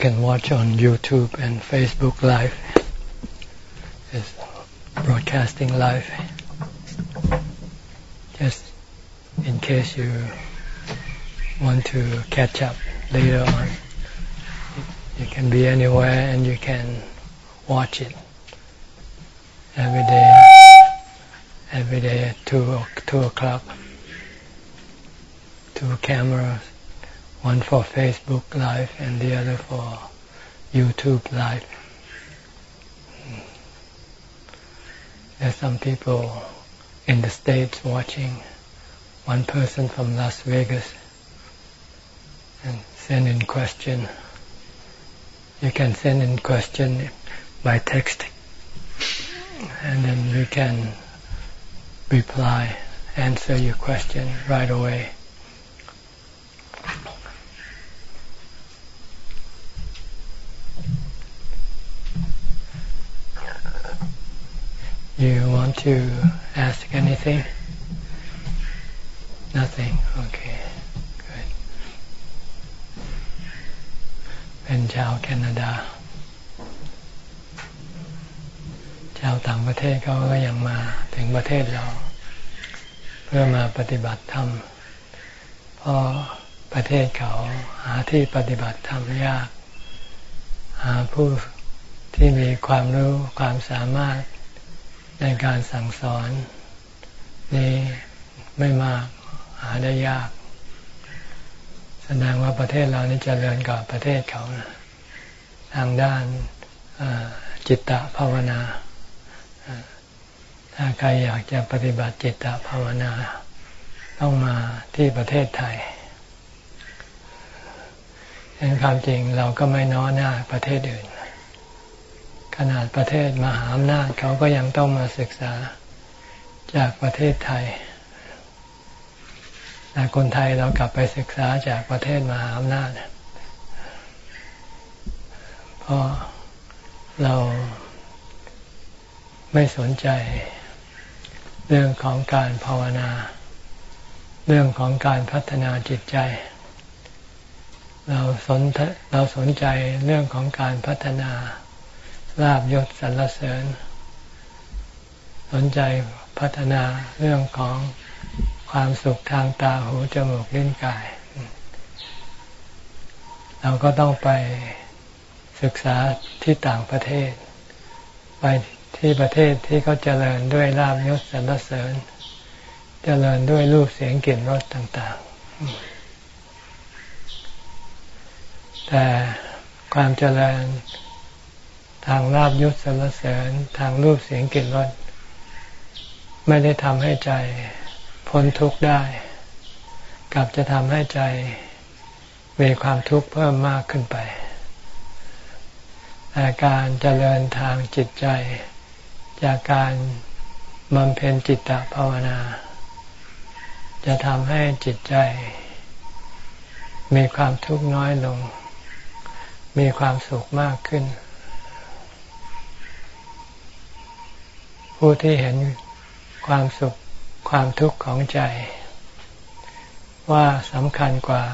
can watch on YouTube and Facebook Live. It's broadcasting live. Just in case you want to catch up later on. You can be anywhere and you can watch it every day. Every day at two two o'clock. Two cameras one for Facebook Live and the other for YouTube Live. There's some people in the States watching, one person from Las Vegas, and send in question. You can send in question by text, and then we can reply, answer your question right away. You want to ask anything? Nothing. Okay. Good. เป็นชาวแคนาดา ชาวต่างประเทศเขาก็ยังมาถึงประเทศเรา เพื่อมาปฏิบัติธรรม เพราะประเทศเขาหาที่ปฏิบัติธรรมยาก หาผู้ที่มีความรู้ความสามารถ ในการสั่งสอน นี้ไม่มากหาได้ยาก แสดงว่าประเทศเรานี่จเจริญกว่าประเทศเขานะทางด้านจิตตภาวนา ถ้าใครอยากจะปฏิบัติจิตตภาวนา ต้องมาที่ประเทศไทยเห็นความจริงเราก็ไม่น้อหน้าประเทศอื่น ขนาดประเทศมหาอำนาจเขาก็ยังต้องมาศึกษาจากประเทศไทย แต่คนไทยเรากลับไปศึกษาจากประเทศมหาอำนาจ เพราะเราไม่สนใจเรื่องของการภาวนา เรื่องของการพัฒนาจิตใจ เราสนเราสนใจเรื่องของการพัฒนา ลาบยศสรรเสริญ สนใจพัฒนาเรื่องของความสุขทางตาหูจมูกลิ้นกาย เราก็ต้องไปศึกษาที่ต่างประเทศ ไปที่ประเทศที่เขาเจริญด้วยลาบยศสรรเสริญ เจริญด้วยรูปเสียงกลิ่นรสต่าง ๆ แต่ความเจริญ ทางลาบยศสรรเสริญทางรูปเสียงกลิ่นรสไม่ได้ทำให้ใจพ้นทุกข์ได้ กลับจะทำให้ใจมีความทุกข์เพิ่มมากขึ้นไปแต่การเจริญทางจิตใจ จากการบำเพ็ญจิตตภาวนา จะทำให้จิตใจ มีความทุกข์น้อยลง มีความสุขมากขึ้น ผู้ที่เห็นความสุขความทุกข์ของใจ ว่าสำคัญกว่า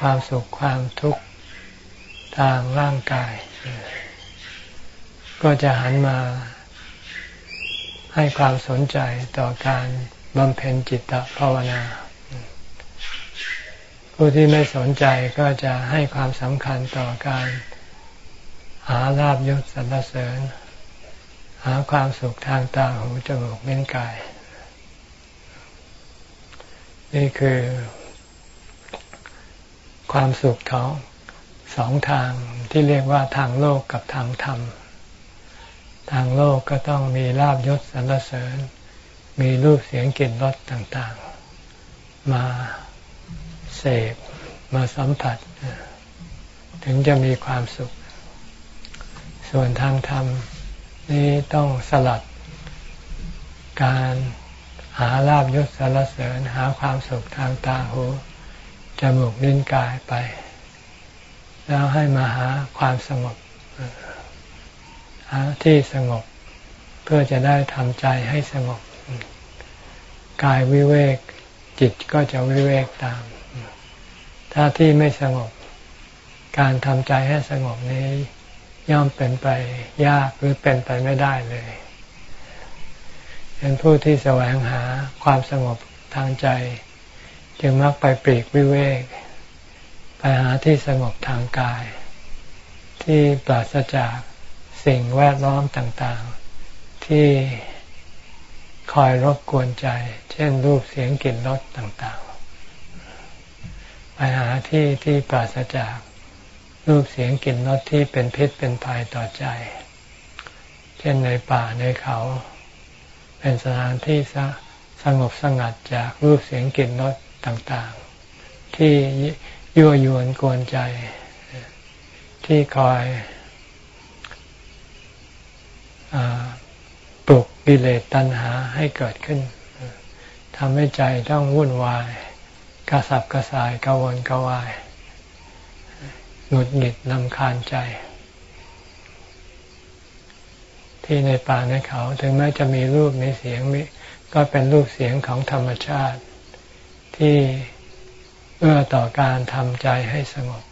ความสุขความทุกข์ทางร่างกาย ก็จะหันมาให้ความสนใจต่อการบำเพ็ญจิตภาวนา ผู้ที่ไม่สนใจก็จะให้ความสำคัญต่อการหาลาบยศสรรเสริญาความสุขทางตาหูจมูกเม้นกาย นี่คือความสุขของสองทางที่เรียกว่าทางโลกกับทางธรรม ทางโลกก็ต้องมีลาบยศสรรเสริญ มีรูปเสียงกลิ่นรสต่างๆ มาเสพมาสัมผัส ถึงจะมีความสุข ส่วนทางธรรม นี้ต้องสลัดการหาลาบยศสารเสริญหาความสุขทางตาหูจมูกลิ้นกายไป แล้วให้มาหาความสงบหาที่สงบ เพื่อจะได้ทำใจให้สงบ กายวิเวกจิตก็จะวิเวกตาม ถ้าที่ไม่สงบ การทำใจให้สงบนี้ ย่อมเป็นไปยากหรือเป็นไปไม่ได้เลยเป็นผู้ที่แสวงหาความสงบทางใจ จึงมักไปปลีกวิเวก ไปหาที่สงบทางกาย ที่ปราศจากสิ่งแวดล้อมต่างๆ ที่คอยรบกวนใจ เช่นรูปเสียงกลิ่นรสต่างๆ ไปหาที่ที่ปราศจาก รูปเสียงกลิ่นรสที่เป็นพิษเป็นภัยต่อใจ เช่นในป่าในเขา เป็นสถานที่สงบสงัดจากรูปเสียงกลิ่นรสต่างๆ ที่ยั่วยวนกวนใจ ที่คอยอปลุกกิเลสตัณหาให้เกิดขึ้นทำให้ใจต้องวุ่นวาย กระสับกระส่ายกระวนกระวาย หงุดหงิดลำคาญใจ ที่ในป่าในเขา ถึงแม้จะมีรูปมีเสียงมีก็เป็นรูปเสียงของธรรมชาติ ที่เอื้อต่อการทำใจให้สงบ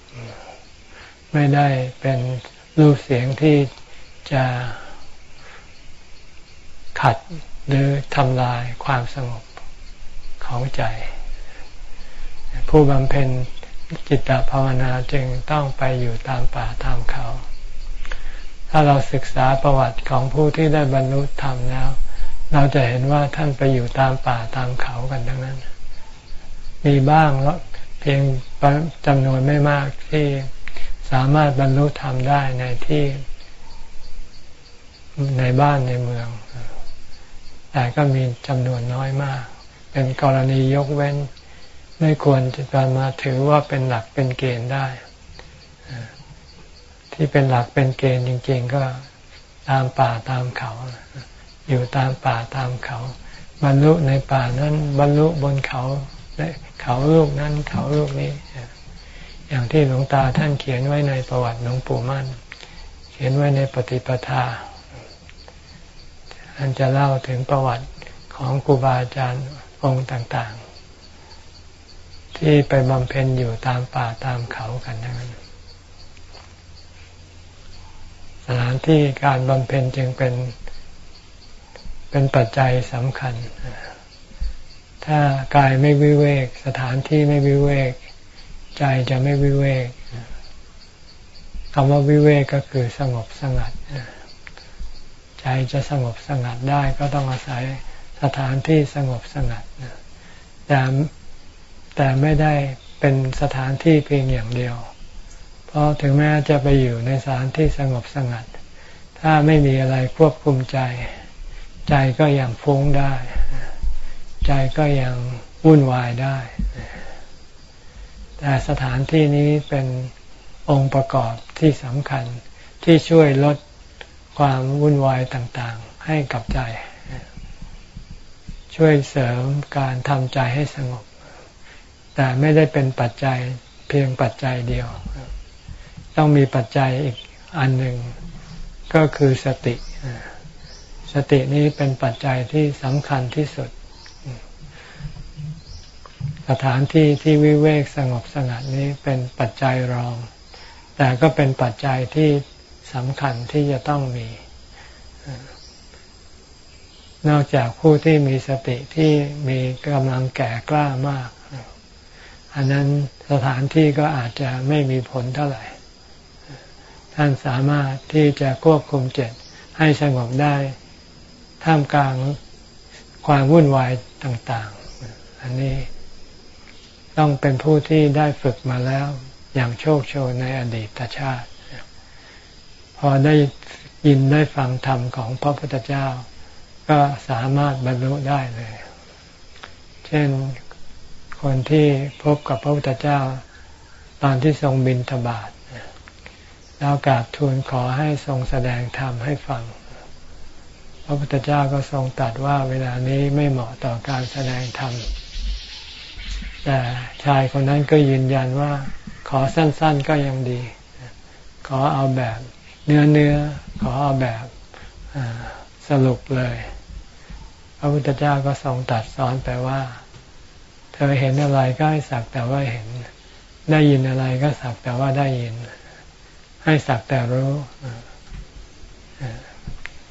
ไม่ได้เป็นรูปเสียงที่จะขัดหรือทำลายความสงบของใจ ผู้บำเพ็ญ จิตภาวนาจึงต้องไปอยู่ตามป่าตามเขา ถ้าเราศึกษาประวัติของผู้ที่ได้บรรลุธรรมแล้ว เราจะเห็นว่าท่านไปอยู่ตามป่าตามเขากันทั้งนั้น มีบ้างแล้วเพียงจำนวนไม่มากที่สามารถบรรลุธรรมได้ในที่ในบ้านในเมือง แต่ก็มีจำนวนน้อยมาก เป็นกรณียกเว้น ไม่ควรจะมาถือว่าเป็นหลักเป็นเกณฑ์ได้ ที่เป็นหลักเป็นเกณฑ์จริง ๆ ก็ตามป่าตามเขา อยู่ตามป่าตามเขา บรรลุในป่านั้น บรรลุบนเขาเขาลูกนั้นเขาลูกนี้ อย่างที่หลวงตาท่านเขียนไว้ในประวัติหลวงปู่มั่น เขียนไว้ในปฏิปทาท่านจะเล่าถึงประวัติของครูบาอาจารย์องค์ต่าง ที่ไปบำเพ็ญอยู่ตามป่าตามเขากันทั้งนั้นสถานที่การบำเพ็ญจึงเป็นเป็นปัจจัยสำคัญ ถ้ากายไม่วิเวก สถานที่ไม่วิเวก ใจจะไม่วิเวกคำว่าวิเวกก็คือสงบสงัด ใจจะสงบสงัดได้ก็ต้องอาศัยสถานที่สงบสงัดแต่ แต่ไม่ได้เป็นสถานที่เพียงอย่างเดียว เพราะถึงแม้จะไปอยู่ในสถานที่สงบสงัด ถ้าไม่มีอะไรควบคุมใจ ใจก็ยังฟุ้งได้ ใจก็ยังวุ่นวายได้ แต่สถานที่นี้เป็นองค์ประกอบที่สำคัญที่ช่วยลดความวุ่นวายต่างๆ ให้กับใจ ช่วยเสริมการทำใจให้สงบ แต่ไม่ได้เป็นปัจจัยเพียงปัจจัยเดียว ต้องมีปัจจัยอีกอันหนึ่ง ก็คือสติ สตินี้เป็นปัจจัยที่สำคัญที่สุด สถานที่ที่วิเวกสงบสงัดนี้เป็นปัจจัยรอง แต่ก็เป็นปัจจัยที่สำคัญที่จะต้องมี นอกจากผู้ที่มีสติที่มีกำลังแก่กล้ามาก อันนั้นสถานที่ก็อาจจะไม่มีผลเท่าไหร่ ท่านสามารถที่จะควบคุมเจตให้สงบได้ ท่ามกลางความวุ่นวายต่างๆ อันนี้ต้องเป็นผู้ที่ได้ฝึกมาแล้วอย่างโชคโชนในอดีตชาติ พอได้ยินได้ฟังธรรมของพระพุทธเจ้า ก็สามารถบรรลุได้เลย เช่น คนที่พบกับพระพุทธเจ้าตอนที่ทรงบินทบาทแล้วกราบทูลขอให้ทรงแสดงธรรมให้ฟัง พระพุทธเจ้าก็ทรงตรัสว่าเวลานี้ไม่เหมาะต่อการแสดงธรรม แต่ชายคนนั้นก็ยืนยันว่า ขอสั้น ๆก็ยังดี ขอเอาแบบเนื้อเนื้อขอเอาแบบสรุปเลย พระพุทธเจ้าก็ทรงตัดสอนไปว่า เธอเห็นอะไรก็ให้สักแต่ว่าเห็น ได้ยินอะไรก็สักแต่ว่าได้ยิน ให้สักแต่รู้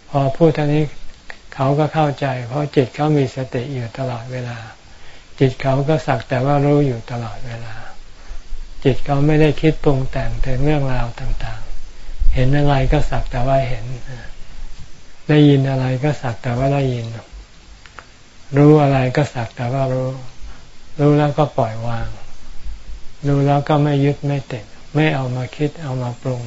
พอพูดท่านี้เขาก็เข้าใจ เพราะจิตเขามีสติอยู่ตลอดเวลา จิตเขาก็สักแต่ว่ารู้อยู่ตลอดเวลา จิตเขาไม่ได้คิดปรุงแต่งถึงเรื่องราวต่างๆ เห็นอะไรก็สักแต่ว่าเห็น ได้ยินอะไรก็สักแต่ว่าได้ยิน รู้อะไรก็สักแต่ว่ารู้ รู้แล้วก็ปล่อยวาง รู้แล้วก็ไม่ยึดไม่ติด ไม่เอามาคิดเอามาปรุง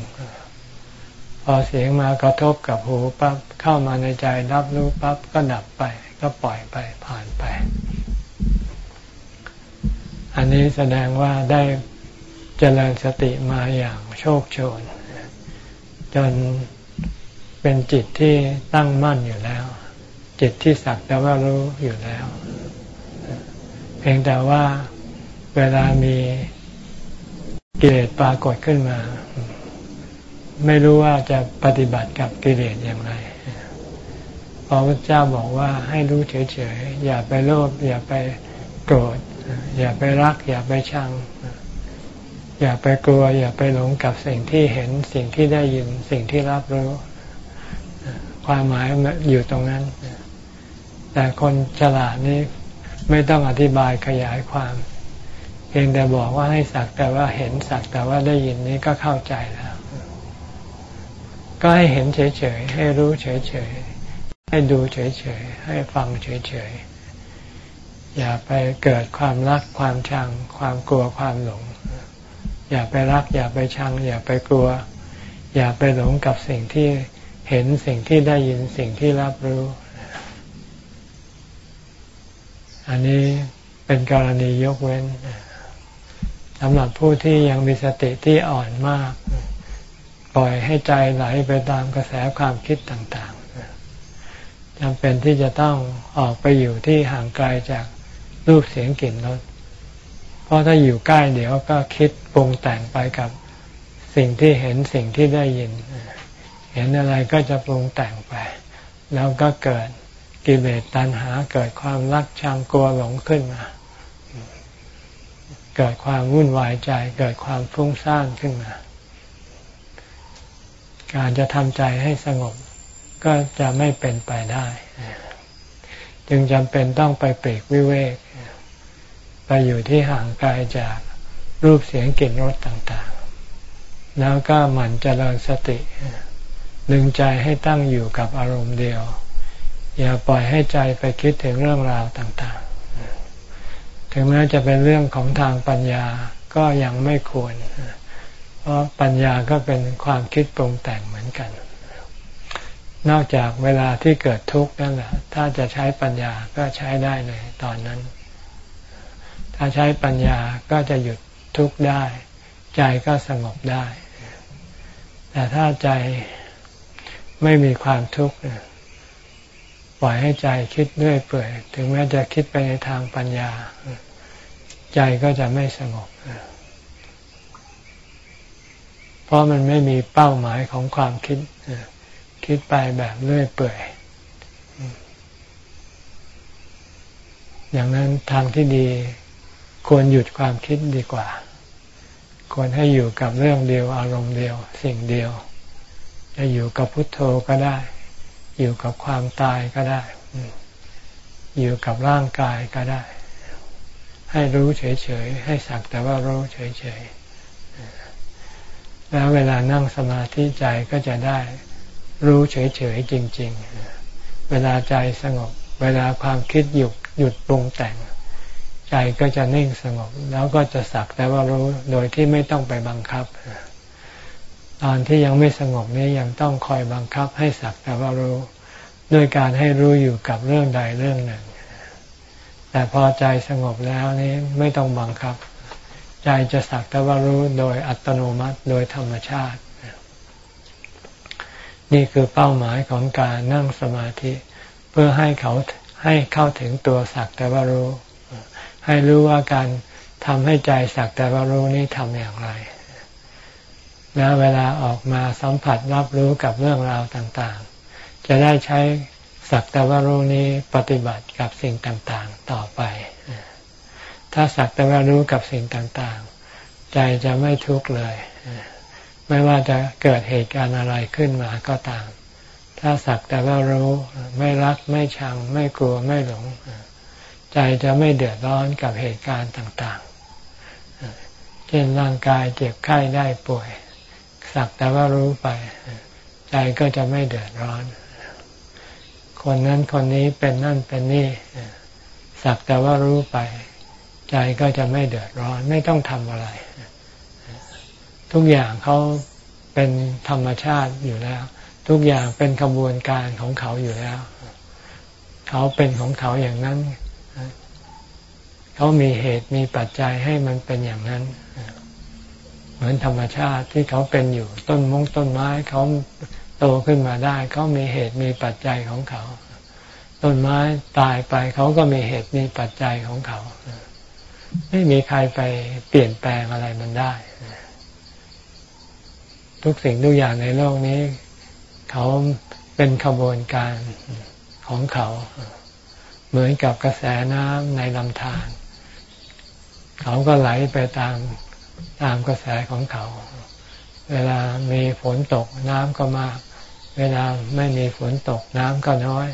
พอเสียงมากระทบกับหูปั๊บเข้ามาในใจรับรู้ปั๊บก็ดับไป ก็ปล่อยไปผ่านไป อันนี้แสดงว่าได้เจริญสติมาอย่างโชคโชน จนเป็นจิตที่ตั้งมั่นอยู่แล้ว จิตที่สักแต่ว่ารู้อยู่แล้ว พียงแต่ว่าเวลามีกิเลสปรากฏขึ้นมา ไม่รู้ว่าจะปฏิบัติกับกิเลสอย่างไรพระพุทธเจ้าบอกว่าให้รู้เฉยๆ อย่าไปโลภอย่าไปโกรธ อย่าไปรัก อย่าไปชัง อย่าไปกลัว อย่าไปหลงกับสิ่งที่เห็นสิ่งที่ได้ยินสิ่งที่รับรู้ ความหมายอยู่ตรงนั้น แต่คนฉลาดนี้ ไม่ต้องอธิบายขยายความเพียงแต่บอกว่าให้สักแต่ว่าเห็นสักแต่ว่าได้ยินนี้ก็เข้าใจแล้ว ก็ให้เห็นเฉยๆ ให้รู้เฉยๆ ให้ดูเฉยๆ ให้ฟังเฉยๆ อย่าไปเกิดความรักความชัง ความกลัวความหลง อย่าไปรัก อย่าไปชัง อย่าไปกลัว อย่าไปหลงกับสิ่งที่เห็นสิ่งที่ได้ยินสิ่งที่รับรู้ อันนี้เป็นกรณียกเว้นสำหรับผู้ที่ยังมีสติที่อ่อนมาก ปล่อยให้ใจไหลไปตามกระแสความคิดต่างๆจำเป็นที่จะต้องออกไปอยู่ที่ห่างไกลจากรูปเสียงกลิ่นรสเพราะถ้าอยู่ใกล้เดี๋ยวก็คิดปรุงแต่งไปกับสิ่งที่เห็นสิ่งที่ได้ยิน เห็นอะไรก็จะปรุงแต่งไป แล้วก็เกิด กิเลสตัณหาเกิดความรักชังกลัวหลงขึ้นมา เกิดความวุ่นวายใจ เกิดความฟุ้งซ่านขึ้นมา การจะทำใจให้สงบก็จะไม่เป็นไปได้ จึงจำเป็นต้องไปเปรกวิเวก ไปอยู่ที่ห่างไกลจากรูปเสียงกลิ่นรสต่างๆ แล้วก็หมั่นเจริญสติ ดึงใจให้ตั้งอยู่กับอารมณ์เดียว อย่าปล่อยให้ใจไปคิดถึงเรื่องราวต่างๆ ถึงแม้จะเป็นเรื่องของทางปัญญาก็ยังไม่ควร เพราะปัญญาก็เป็นความคิดปรุงแต่งเหมือนกัน นอกจากเวลาที่เกิดทุกข์นั่นแหละ ถ้าจะใช้ปัญญาก็ใช้ได้เลยตอนนั้น ถ้าใช้ปัญญาก็จะหยุดทุกข์ได้ ใจก็สงบได้ แต่ถ้าใจไม่มีความทุกข์ ปล่อยให้ใจคิดเรื่อยเปื่อยถึงแม้จะคิดไปในทางปัญญา ใจก็จะไม่สงบเพราะมันไม่มีเป้าหมายของความคิดคิดไปแบบเลื่อยเปื่อยอย่างนั้นทางที่ดีควรหยุดความคิดดีกว่า ควรให้อยู่กับเรื่องเดียวอารมณ์เดียว สิ่งเดียว จะอยู่กับพุทโธก็ได้ อยู่กับความตายก็ได้ อยู่กับร่างกายก็ได้ ให้รู้เฉยๆ ให้สักแต่ว่ารู้เฉยๆ แล้วเวลานั่งสมาธิใจก็จะได้รู้เฉยๆจริง ๆ เวลาใจสงบ เวลาความคิดหยุดหยุดปรุงแต่ง ใจก็จะนิ่งสงบ แล้วก็จะสักแต่ว่ารู้โดยที่ไม่ต้องไปบังคับ ตอนที่ยังไม่สงบนี้ยังต้องคอยบังคับให้สักแต่ว่ารู้ด้วยการให้รู้อยู่กับเรื่องใดเรื่องหนึ่ง แต่พอใจสงบแล้วนี้ไม่ต้องบังคับ ใจจะสักแต่ว่ารู้โดยอัตโนมัติโดยธรรมชาติ นี่คือเป้าหมายของการนั่งสมาธิ เพื่อให้เขาให้เข้าถึงตัวสักแต่ว่ารู้ ให้รู้ว่าการทำให้ใจสักแต่ว่ารู้นี้ทำอย่างไร แล้วเวลาออกมาสัมผัสรับรู้กับเรื่องราวต่างๆ จะได้ใช้สักแต่ว่ารู้นี้ปฏิบัติกับสิ่งต่างๆต่อไป ถ้าสักแต่ว่ารู้กับสิ่งต่างๆ ใจจะไม่ทุกข์เลย ไม่ว่าจะเกิดเหตุการณ์อะไรขึ้นมาก็ตาม ถ้าสักแต่ว่ารู้ไม่รักไม่ชัง ไม่กลัวไม่หลง ใจจะไม่เดือดร้อนกับเหตุการณ์ต่างๆ เช่นร่างกายเจ็บไข้ได้ป่วย สักแต่ว่ารู้ไป ใจก็จะไม่เดือดร้อน คนนั้นคนนี้เป็นนั่นเป็นนี่ สักแต่ว่ารู้ไป ใจก็จะไม่เดือดร้อน ไม่ต้องทำอะไร ทุกอย่างเขาเป็นธรรมชาติอยู่แล้ว ทุกอย่างเป็นกระบวนการของเขาอยู่แล้ว เขาเป็นของเขาอย่างนั้น เขามีเหตุมีปัจจัยให้มันเป็นอย่างนั้นเเหมือนธรรมชาติที่เขาเป็นอยู่ต้นมงต้นไม้เขาโตขึ้นมาได้ เขามีเหตุมีปัจจัยของเขา ต้นไม้ตายไปเขาก็มีเหตุมีปัจจัยของเขา ไม่มีใครไปเปลี่ยนแปลงอะไรมันได้ ทุกสิ่งทุกอย่างในโลกนี้ เขาเป็นขบวนการของเขา เหมือนกับกระแสน้ำในลำธารเขาก็ไหลไปตาม ตามกระแสของเขา เวลามีฝนตกน้ำก็มาก เวลาไม่มีฝนตกน้ำก็น้อย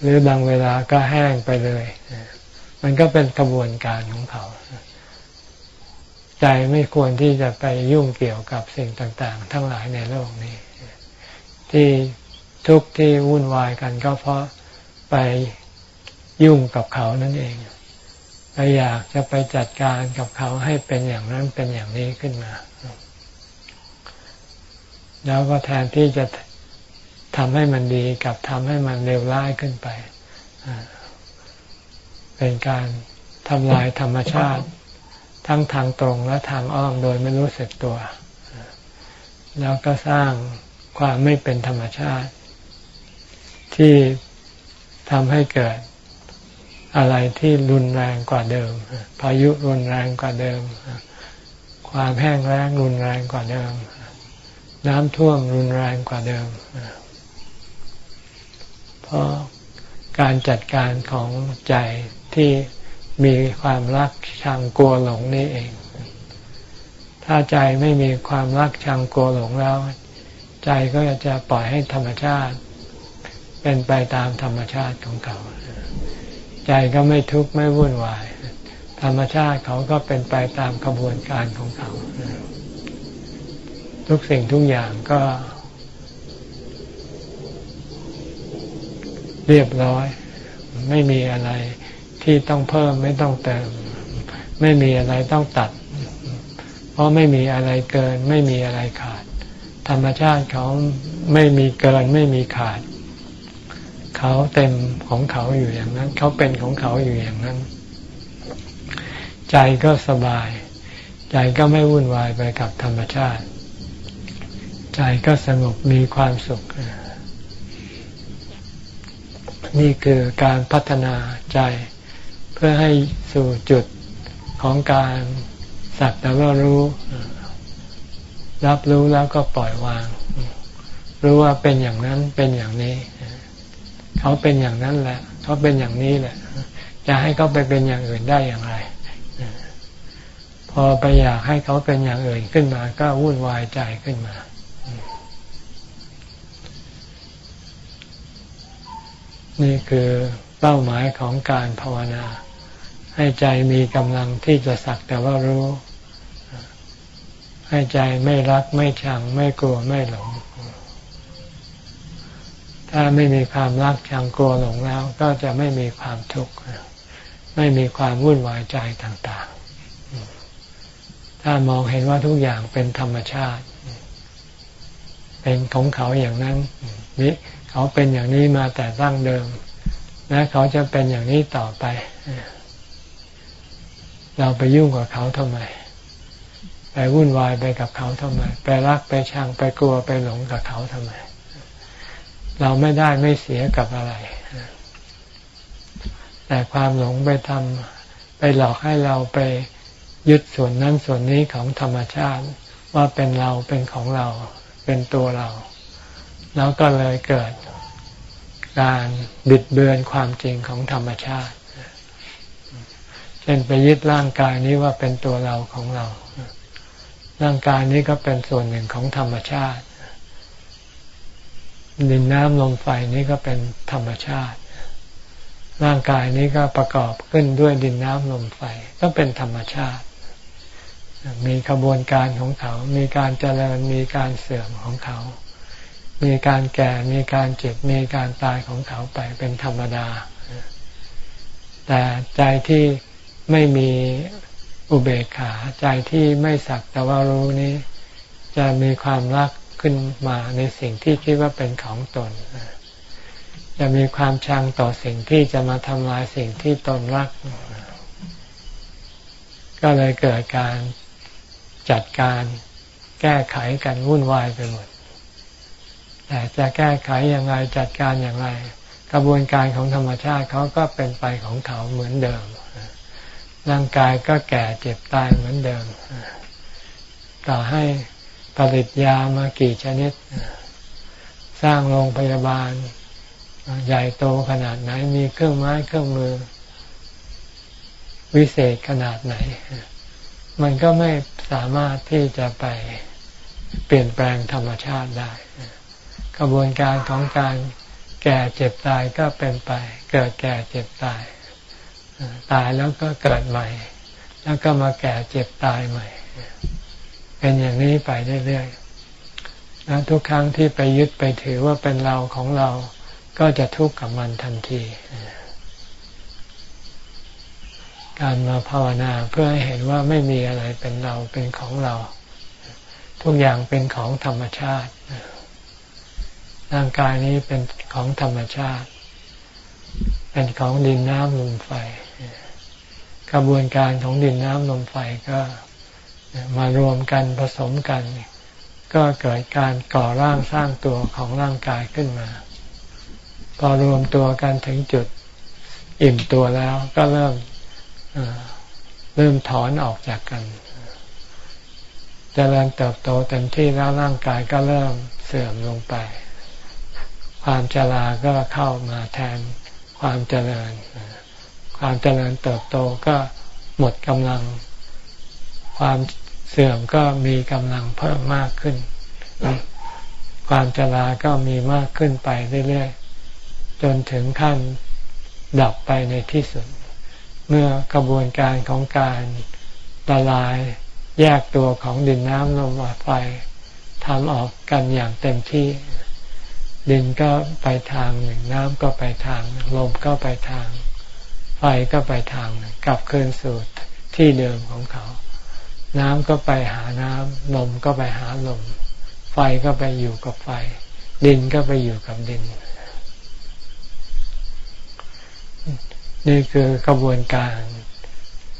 หรือบางเวลาก็แห้งไปเลย มันก็เป็นกระบวนการของเขา ใจไม่ควรที่จะไปยุ่งเกี่ยวกับสิ่งต่าง ๆ ทั้งหลายในโลกนี้ ที่ทุกที่วุ่นวายกันก็เพราะไปยุ่งกับเขานั่นเอง ไปอยากจะไปจัดการกับเขาให้เป็นอย่างนั้นเป็นอย่างนี้ขึ้นมา แล้วก็แทนที่จะทำให้มันดีกับทำให้มันเลวร้ายขึ้นไป เป็นการทำลายธรรมชาติ ทั้งทางตรงและทางอ้อมโดยไม่รู้สึกตัว แล้วก็สร้างความไม่เป็นธรรมชาติ ที่ทำให้เกิด อะไรที่รุนแรงกว่าเดิม พายุรุนแรงกว่าเดิม ความแห้งแล้งรุนแรงกว่าเดิม น้ำท่วมรุนแรงกว่าเดิม เพราะการจัดการของใจที่มีความรักชังกลัวหลงนี่เอง ถ้าใจไม่มีความรักชังกลัวหลงแล้ว ใจก็จะปล่อยให้ธรรมชาติ เป็นไปตามธรรมชาติของเขา ใจก็ไม่ทุกข์ไม่วุ่นวาย ธรรมชาติเขาก็เป็นไปตามกระบวนการของเขา ทุกสิ่งทุกอย่างก็ เรียบร้อย ไม่มีอะไรที่ต้องเพิ่มไม่ต้องเติม ไม่มีอะไรต้องตัด เพราะไม่มีอะไรเกิน ไม่มีอะไรขาด ธรรมชาติเขาไม่มีเกินไม่มีขาด เขาเต็มของเขาอยู่อย่างนั้น เขาเป็นของเขาอยู่อย่างนั้น ใจก็สบาย ใจก็ไม่วุ่นวายไปกับธรรมชาติ ใจก็สงบมีความสุข นี่คือการพัฒนาใจเพื่อให้สู่จุดของการสักแต่ว่ารู้ รับรู้แล้วก็ปล่อยวาง รู้ว่าเป็นอย่างนั้นเป็นอย่างนี้ เขาเป็นอย่างนั้นแหละ เขาเป็นอย่างนี้แหละ จะให้เขาไปเป็นอย่างอื่นได้อย่างไร พอไปอยากให้เขาเป็นอย่างอื่นขึ้นมา ก็วุ่นวายใจขึ้นมา นี่คือเป้าหมายของการภาวนา ให้ใจมีกำลังที่จะสักแต่ว่ารู้ ให้ใจไม่รักไม่ชัง ไม่กลัวไม่หลง ถ้าไม่มีความรักชังกลัวหลงแล้ว ก็จะไม่มีความทุกข์ไม่มีความวุ่นวายใจต่างๆ ถ้ามองเห็นว่าทุกอย่างเป็นธรรมชาติ เป็นของเขาอย่างนั้นนี่เขาเป็นอย่างนี้มาแต่ตั้งเดิม และเขาจะเป็นอย่างนี้ต่อไป เราไปยุ่งกับเขาทำไม ไปวุ่นวายไปกับเขาทำไม ไปรักไปชังไปกลัวไปหลงกับเขาทำไม เราไม่ได้ไม่เสียกับอะไร แต่ความหลงไปทำไปหลอกให้เราไปยึดส่วนนั้นส่วนนี้ของธรรมชาติ ว่าเป็นเราเป็นของเรา เป็นตัวเรา แล้วก็เลยเกิดการบิดเบือนความจริงของธรรมชาติเช่นไปยึดร่างกายนี้ว่าเป็นตัวเราของเรา ร่างกายนี้ก็เป็นส่วนหนึ่งของธรรมชาติ ดินน้ำลมไฟนี้ก็เป็นธรรมชาติ ร่างกายนี้ก็ประกอบขึ้นด้วยดินน้ำลมไฟ ก็เป็นธรรมชาติ มีกระบวนการของเขา มีการเจริญ มีการเสื่อมของเขา มีการแก่ มีการเจ็บ มีการตายของเขาไปเป็นธรรมดา แต่ใจที่ไม่มีอุเบกขาใจที่ไม่สักแต่ว่ารู้นี้ จะมีความรัก ขึ้นมาในสิ่งที่คิดว่าเป็นของตน จะมีความชังต่อสิ่งที่จะมาทำลายสิ่งที่ตนรัก ก็เลยเกิดการจัดการแก้ไขกันวุ่นวายไปหมด แต่จะแก้ไขอย่างไรจัดการอย่างไร กระบวนการของธรรมชาติเขาก็เป็นไปของเขาเหมือนเดิม ร่างกายก็แก่เจ็บตายเหมือนเดิม ต่อให้ ผลิตยามากี่ชนิด สร้างโรงพยาบาล ใหญ่โตขนาดไหน มีเครื่องไม้เครื่องมือ วิเศษขนาดไหน มันก็ไม่สามารถที่จะไปเปลี่ยนแปลงธรรมชาติได้ กระบวนการของการแก่เจ็บตายก็เป็นไป เกิดแก่เจ็บตาย ตายแล้วก็เกิดใหม่ แล้วก็มาแก่เจ็บตายใหม่ เป็นอย่างนี้ไปเรื่อยๆแล้วทุกครั้งที่ไปยึดไปถือว่าเป็นเราของเรา ก็จะทุกข์กับมันทันที การมาภาวนาเพื่อให้เห็นว่าไม่มีอะไรเป็นเราเป็นของเรา ทุกอย่างเป็นของธรรมชาติ ร่างกายนี้เป็นของธรรมชาติ เป็นของดินน้ำลมไฟกระบวนการของดินน้ำลมไฟก็ มารวมกันผสมกัน ก็เกิดการก่อร่างสร้างตัวของร่างกายขึ้นมา พอรวมตัวกันถึงจุดอิ่มตัวแล้วก็เริ่มเริ่มถอนออกจากกันจเจริญเติบโตเต็มที่แล้วร่างกายก็เริ่มเสื่อมลงไป ความชราก็เข้ามาแทนความเจริญ ความเจริญเติบโตก็หมดกำลัง ความ เสื่อมก็มีกำลังเพิ่มมากขึ้น ความชราก็มีมากขึ้นไปเรื่อยๆ จนถึงขั้นดับไปในที่สุด เมื่อกระบวนการของการละลายแยกตัวของดินน้ำลมไฟทำออกกันอย่างเต็มที่ ดินก็ไปทางหนึ่งน้ำก็ไปทางลมก็ไปทาง ไฟก็ไปทางกลับคืนสู่ที่เดิมของเขา น้ำก็ไปหาน้ำลมก็ไปหาลม ไฟก็ไปอยู่กับไฟ ดินก็ไปอยู่กับดิน นี่คือกระบวนการ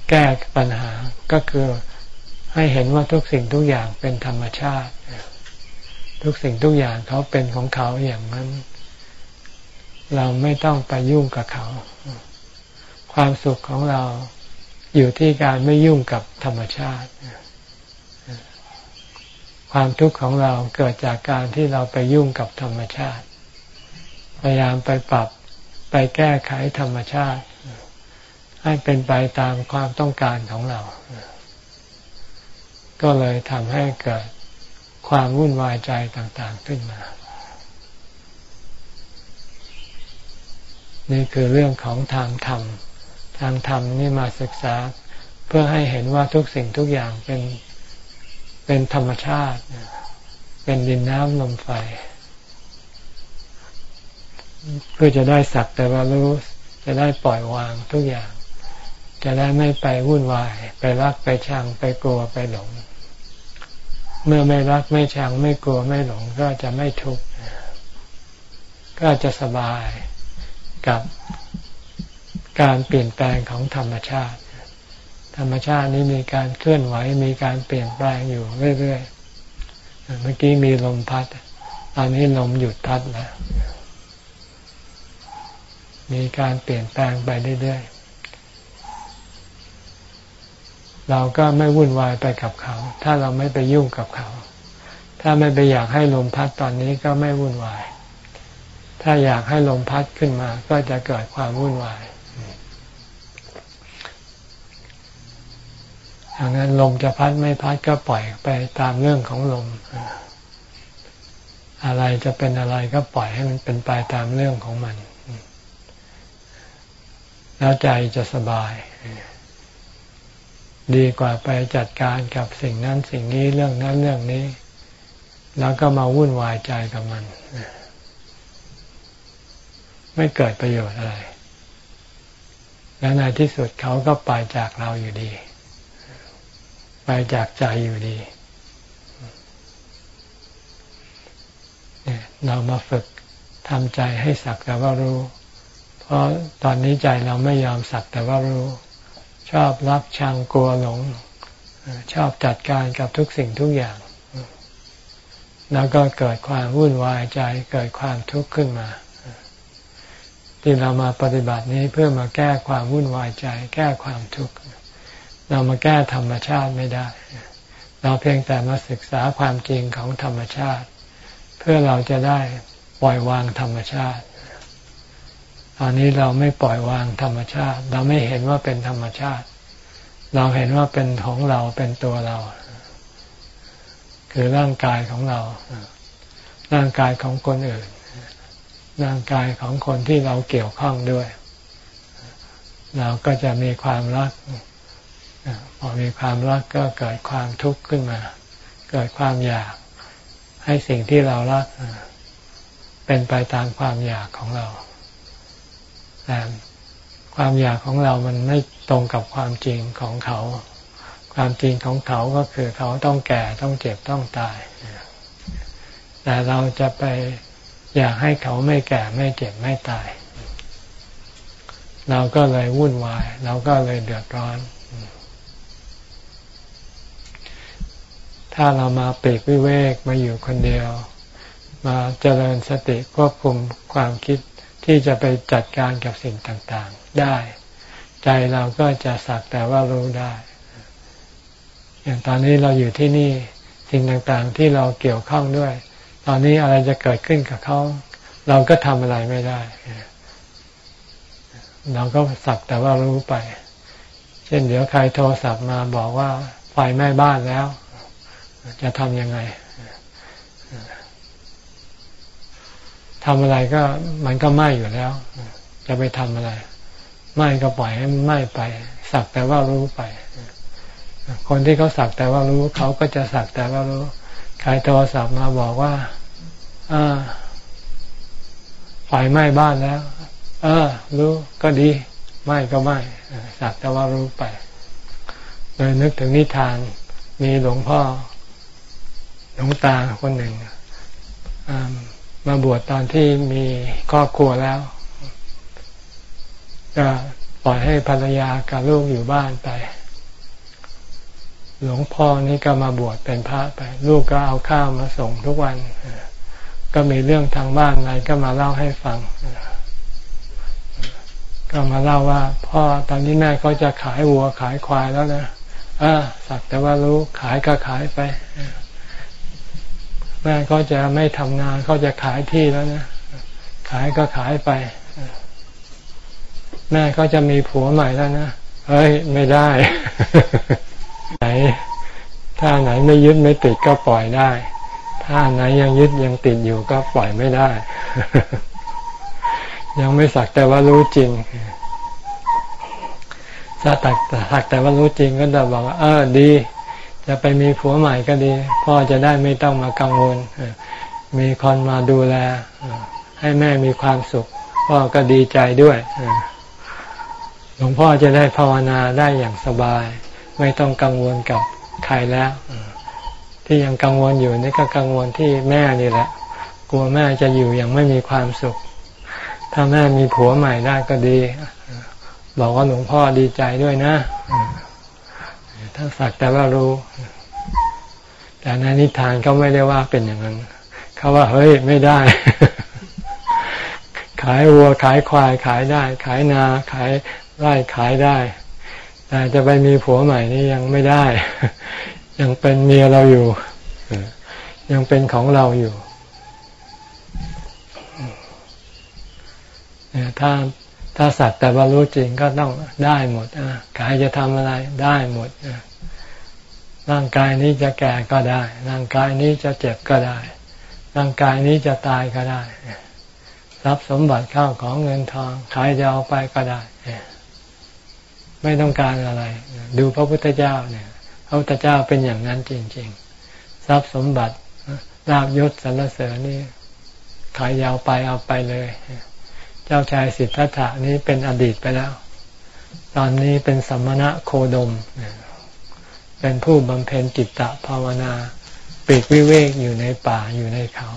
แก้ปัญหาก็คือให้เห็นว่าทุกสิ่งทุกอย่างเป็นธรรมชาติ ทุกสิ่งทุกอย่างเขาเป็นของเขาอย่างนั้น เราไม่ต้องไปยุ่งกับเขา ความสุขของเรา อยู่ที่การไม่ยุ่งกับธรรมชาติ ความทุกข์ของเราเกิดจากการที่เราไปยุ่งกับธรรมชาติ พยายามไปปรับไปแก้ไขธรรมชาติ ให้เป็นไปตามความต้องการของเรา ก็เลยทำให้เกิดความวุ่นวายใจต่างๆขึ้นมานี่คือเรื่องของทางธรรม ทางธรรมนี่มาศึกษา เพื่อให้เห็นว่าทุกสิ่งทุกอย่างเป็นเป็นธรรมชาติ เป็นดินน้ำลมไฟ เพื่อจะได้สักแต่ว่ารู้จะได้ปล่อยวางทุกอย่าง จะได้ไม่ไปวุ่นวาย ไปรักไปชังไปกลัวไปหลง เมื่อไม่รักไม่ชังไม่กลัวไม่หลงก็จะไม่ทุกข์ก็จะสบายกับ การเปลี่ยนแปลงของธรรมชาติ ธรรมชาตินี้มีการเคลื่อนไหวมีการเปลี่ยนแปลงอยู่เรื่อยๆเมื่อกี้มีลมพัด ตอนนี้ลมหยุดพัดแล้วมีการเปลี่ยนแปลงไปเรื่อยๆ เราก็ไม่วุ่นวายไปกับเขา ถ้าเราไม่ไปยุ่งกับเขา ถ้าไม่ไปอยากให้ลมพัดตอนนี้ก็ไม่วุ่นวาย ถ้าอยากให้ลมพัดขึ้นมา ก็จะเกิดความวุ่นวาย ดังนั้นลมจะพัดไม่พัดก็ปล่อยไปตามเรื่องของลม อะไรจะเป็นอะไรก็ปล่อยให้มันเป็นไปตามเรื่องของมัน แล้วใจจะสบาย ดีกว่าไปจัดการกับสิ่งนั้นสิ่งนี้เรื่องนั้นเรื่องนี้ แล้วก็มาวุ่นวายใจกับมัน ไม่เกิดประโยชน์อะไร แล้วในที่สุดเขาก็ไปจากเราอยู่ดี ไปจากใจอยู่ดี เรามาฝึกทำใจให้สักแต่ว่ารู้ เพราะตอนนี้ใจเราไม่ยอมสักแต่ว่ารู้ ชอบรักชังกลัวหลง ชอบจัดการกับทุกสิ่งทุกอย่าง แล้วก็เกิดความวุ่นวายใจเกิดความทุกข์ขึ้นมาที่เรามาปฏิบัตินี้เพื่อมาแก้ความวุ่นวายใจ แก้ความทุกข์ เรามาแก้ธรรมชาติไม่ได้ เราเพียงแต่มาศึกษาความจริงของธรรมชาติ เพื่อเราจะได้ปล่อยวางธรรมชาติตอนนี้เราไม่ปล่อยวางธรรมชาติ เราไม่เห็นว่าเป็นธรรมชาติ เราเห็นว่าเป็นของเราเป็นตัวเรา คือร่างกายของเรา ร่างกายของคนอื่น ร่างกายของคนที่เราเกี่ยวข้องด้วย เราก็จะมีความรัก พอมีความรักก็เกิดความทุกข์ขึ้นมา เกิดความอยาก ให้สิ่งที่เรารักเป็นไปตามความอยากของเราแต่ความอยากของเรามันไม่ตรงกับความจริงของเขา ความจริงของเขาก็คือเขาต้องแก่ต้องเจ็บต้องตาย แต่เราจะไปอยากให้เขาไม่แก่ไม่เจ็บไม่ตาย เราก็เลยวุ่นวาย เราก็เลยเดือดร้อน ถ้าเรามาปีกวิเวกมาอยู่คนเดียว มาเจริญสติควบคุมความคิดที่จะไปจัดการกับสิ่งต่างๆ ได้ ใจเราก็จะสักแต่ว่ารู้ได้ อย่างตอนนี้เราอยู่ที่นี่สิ่งต่างๆที่เราเกี่ยวข้องด้วย ตอนนี้อะไรจะเกิดขึ้นกับเขาเราก็ทำอะไรไม่ได้ เราก็สักแต่ว่ารู้ไป เช่นเดี๋ยวใครโทรศัพท์มาบอกว่าไฟไหม้บ้านแล้ว จะทำยังไงทำอะไรก็มันก็ไหม้อยู่แล้ว จะไปทำอะไรไหม้ก็ปล่อยให้มันไหม้ไป สักแต่ว่ารู้ไป คนที่เขาสักแต่ว่ารู้ เขาก็จะสักแต่ว่ารู้ใครโทรศัพท์มาบอกว่าอ่าไฟไหม้บ้านแล้ว เออ รู้ก็ดีไหม้ก็ไหม้สักแต่ว่ารู้ไป เลยนึกถึงนิทาน มีหลวงพ่อ หลวงตาคนหนึ่งมาบวชตอนที่มีครอบครัวแล้วก็ปล่อยให้ภรรยากับลูกอยู่บ้านไป หลวงพ่อนี่ก็มาบวชเป็นพระไป ลูกก็เอาข้าวมาส่งทุกวัน ก็มีเรื่องทางบ้านอะไรก็มาเล่าให้ฟัง ก็มาเล่าว่า พ่อตอนนี้แม่เขาจะขายวัวขายควายแล้วนะอ่าสักแต่ว่ารู้ขายก็ขายไป แม่เขาจะไม่ทำงานเขาจะขายที่แล้วนะ ขายก็ขายไป แม่เขาจะมีผัวใหม่แล้วนะเฮ้ยไม่ได้ ไหน ถ้าไหนไม่ยึดไม่ติดก็ปล่อยได้ ถ้าไหนยังยึดยังติดอยู่ก็ปล่อยไม่ได้ ยังไม่สักแต่ว่ารู้จริงถ้าตักแต่ว่ารู้จริงก็จะบอกว่าเออดี จะไปมีผัวใหม่ก็ดี พ่อจะได้ไม่ต้องมากังวล มีคนมาดูแล ให้แม่มีความสุข พ่อก็ดีใจด้วยหลวงพ่อจะได้ภาวนาได้อย่างสบาย ไม่ต้องกังวลกับใครแล้ว ที่ยังกังวลอยู่นี่ก็กังวลที่แม่นี่แหละ กลัวแม่จะอยู่อย่างไม่มีความสุข ถ้าแม่มีผัวใหม่ได้ก็ดี บอกว่าหลวงพ่อดีใจด้วยนะ ถ้าสักแต่ว่ารู้ แต่ในนิทานเขาไม่ได้ว่าเป็นอย่างนั้นเขาว่าเฮ้ยไม่ได้ ขายวัวขายควายขายได้ ขายนาขายไร่ขายได้ แต่จะไปมีผัวใหม่นี่ยังไม่ได้ ยังเป็นเมียเราอยู่ ยังเป็นของเราอยู่ถ้า ถ้าสักแต่ว่ารู้จริงก็ต้องได้หมดกายจะทำอะไรได้หมดร่างกายนี้จะแก่ก็ได้ ร่างกายนี้จะเจ็บก็ได้ ร่างกายนี้จะตายก็ได้ ทรัพย์สมบัติเข้าของเงินทองใครจะเอาไปก็ได้ ไม่ต้องการอะไร ดูพระพุทธเจ้าเนี่ย พระพุทธเจ้าเป็นอย่างนั้นจริง ๆ ทรัพย์สมบัติลาบยศสรรเสริญนี่ขายยาวไปเอาไปเลย เจ้าชายสิทธัตถะนี้เป็นอดีตไปแล้ว ตอนนี้เป็นสัมมณะโคดม เป็นผู้บำเพ็ญจิตตภาวนาปีกวิเวกอยู่ในป่าอยู่ในเขา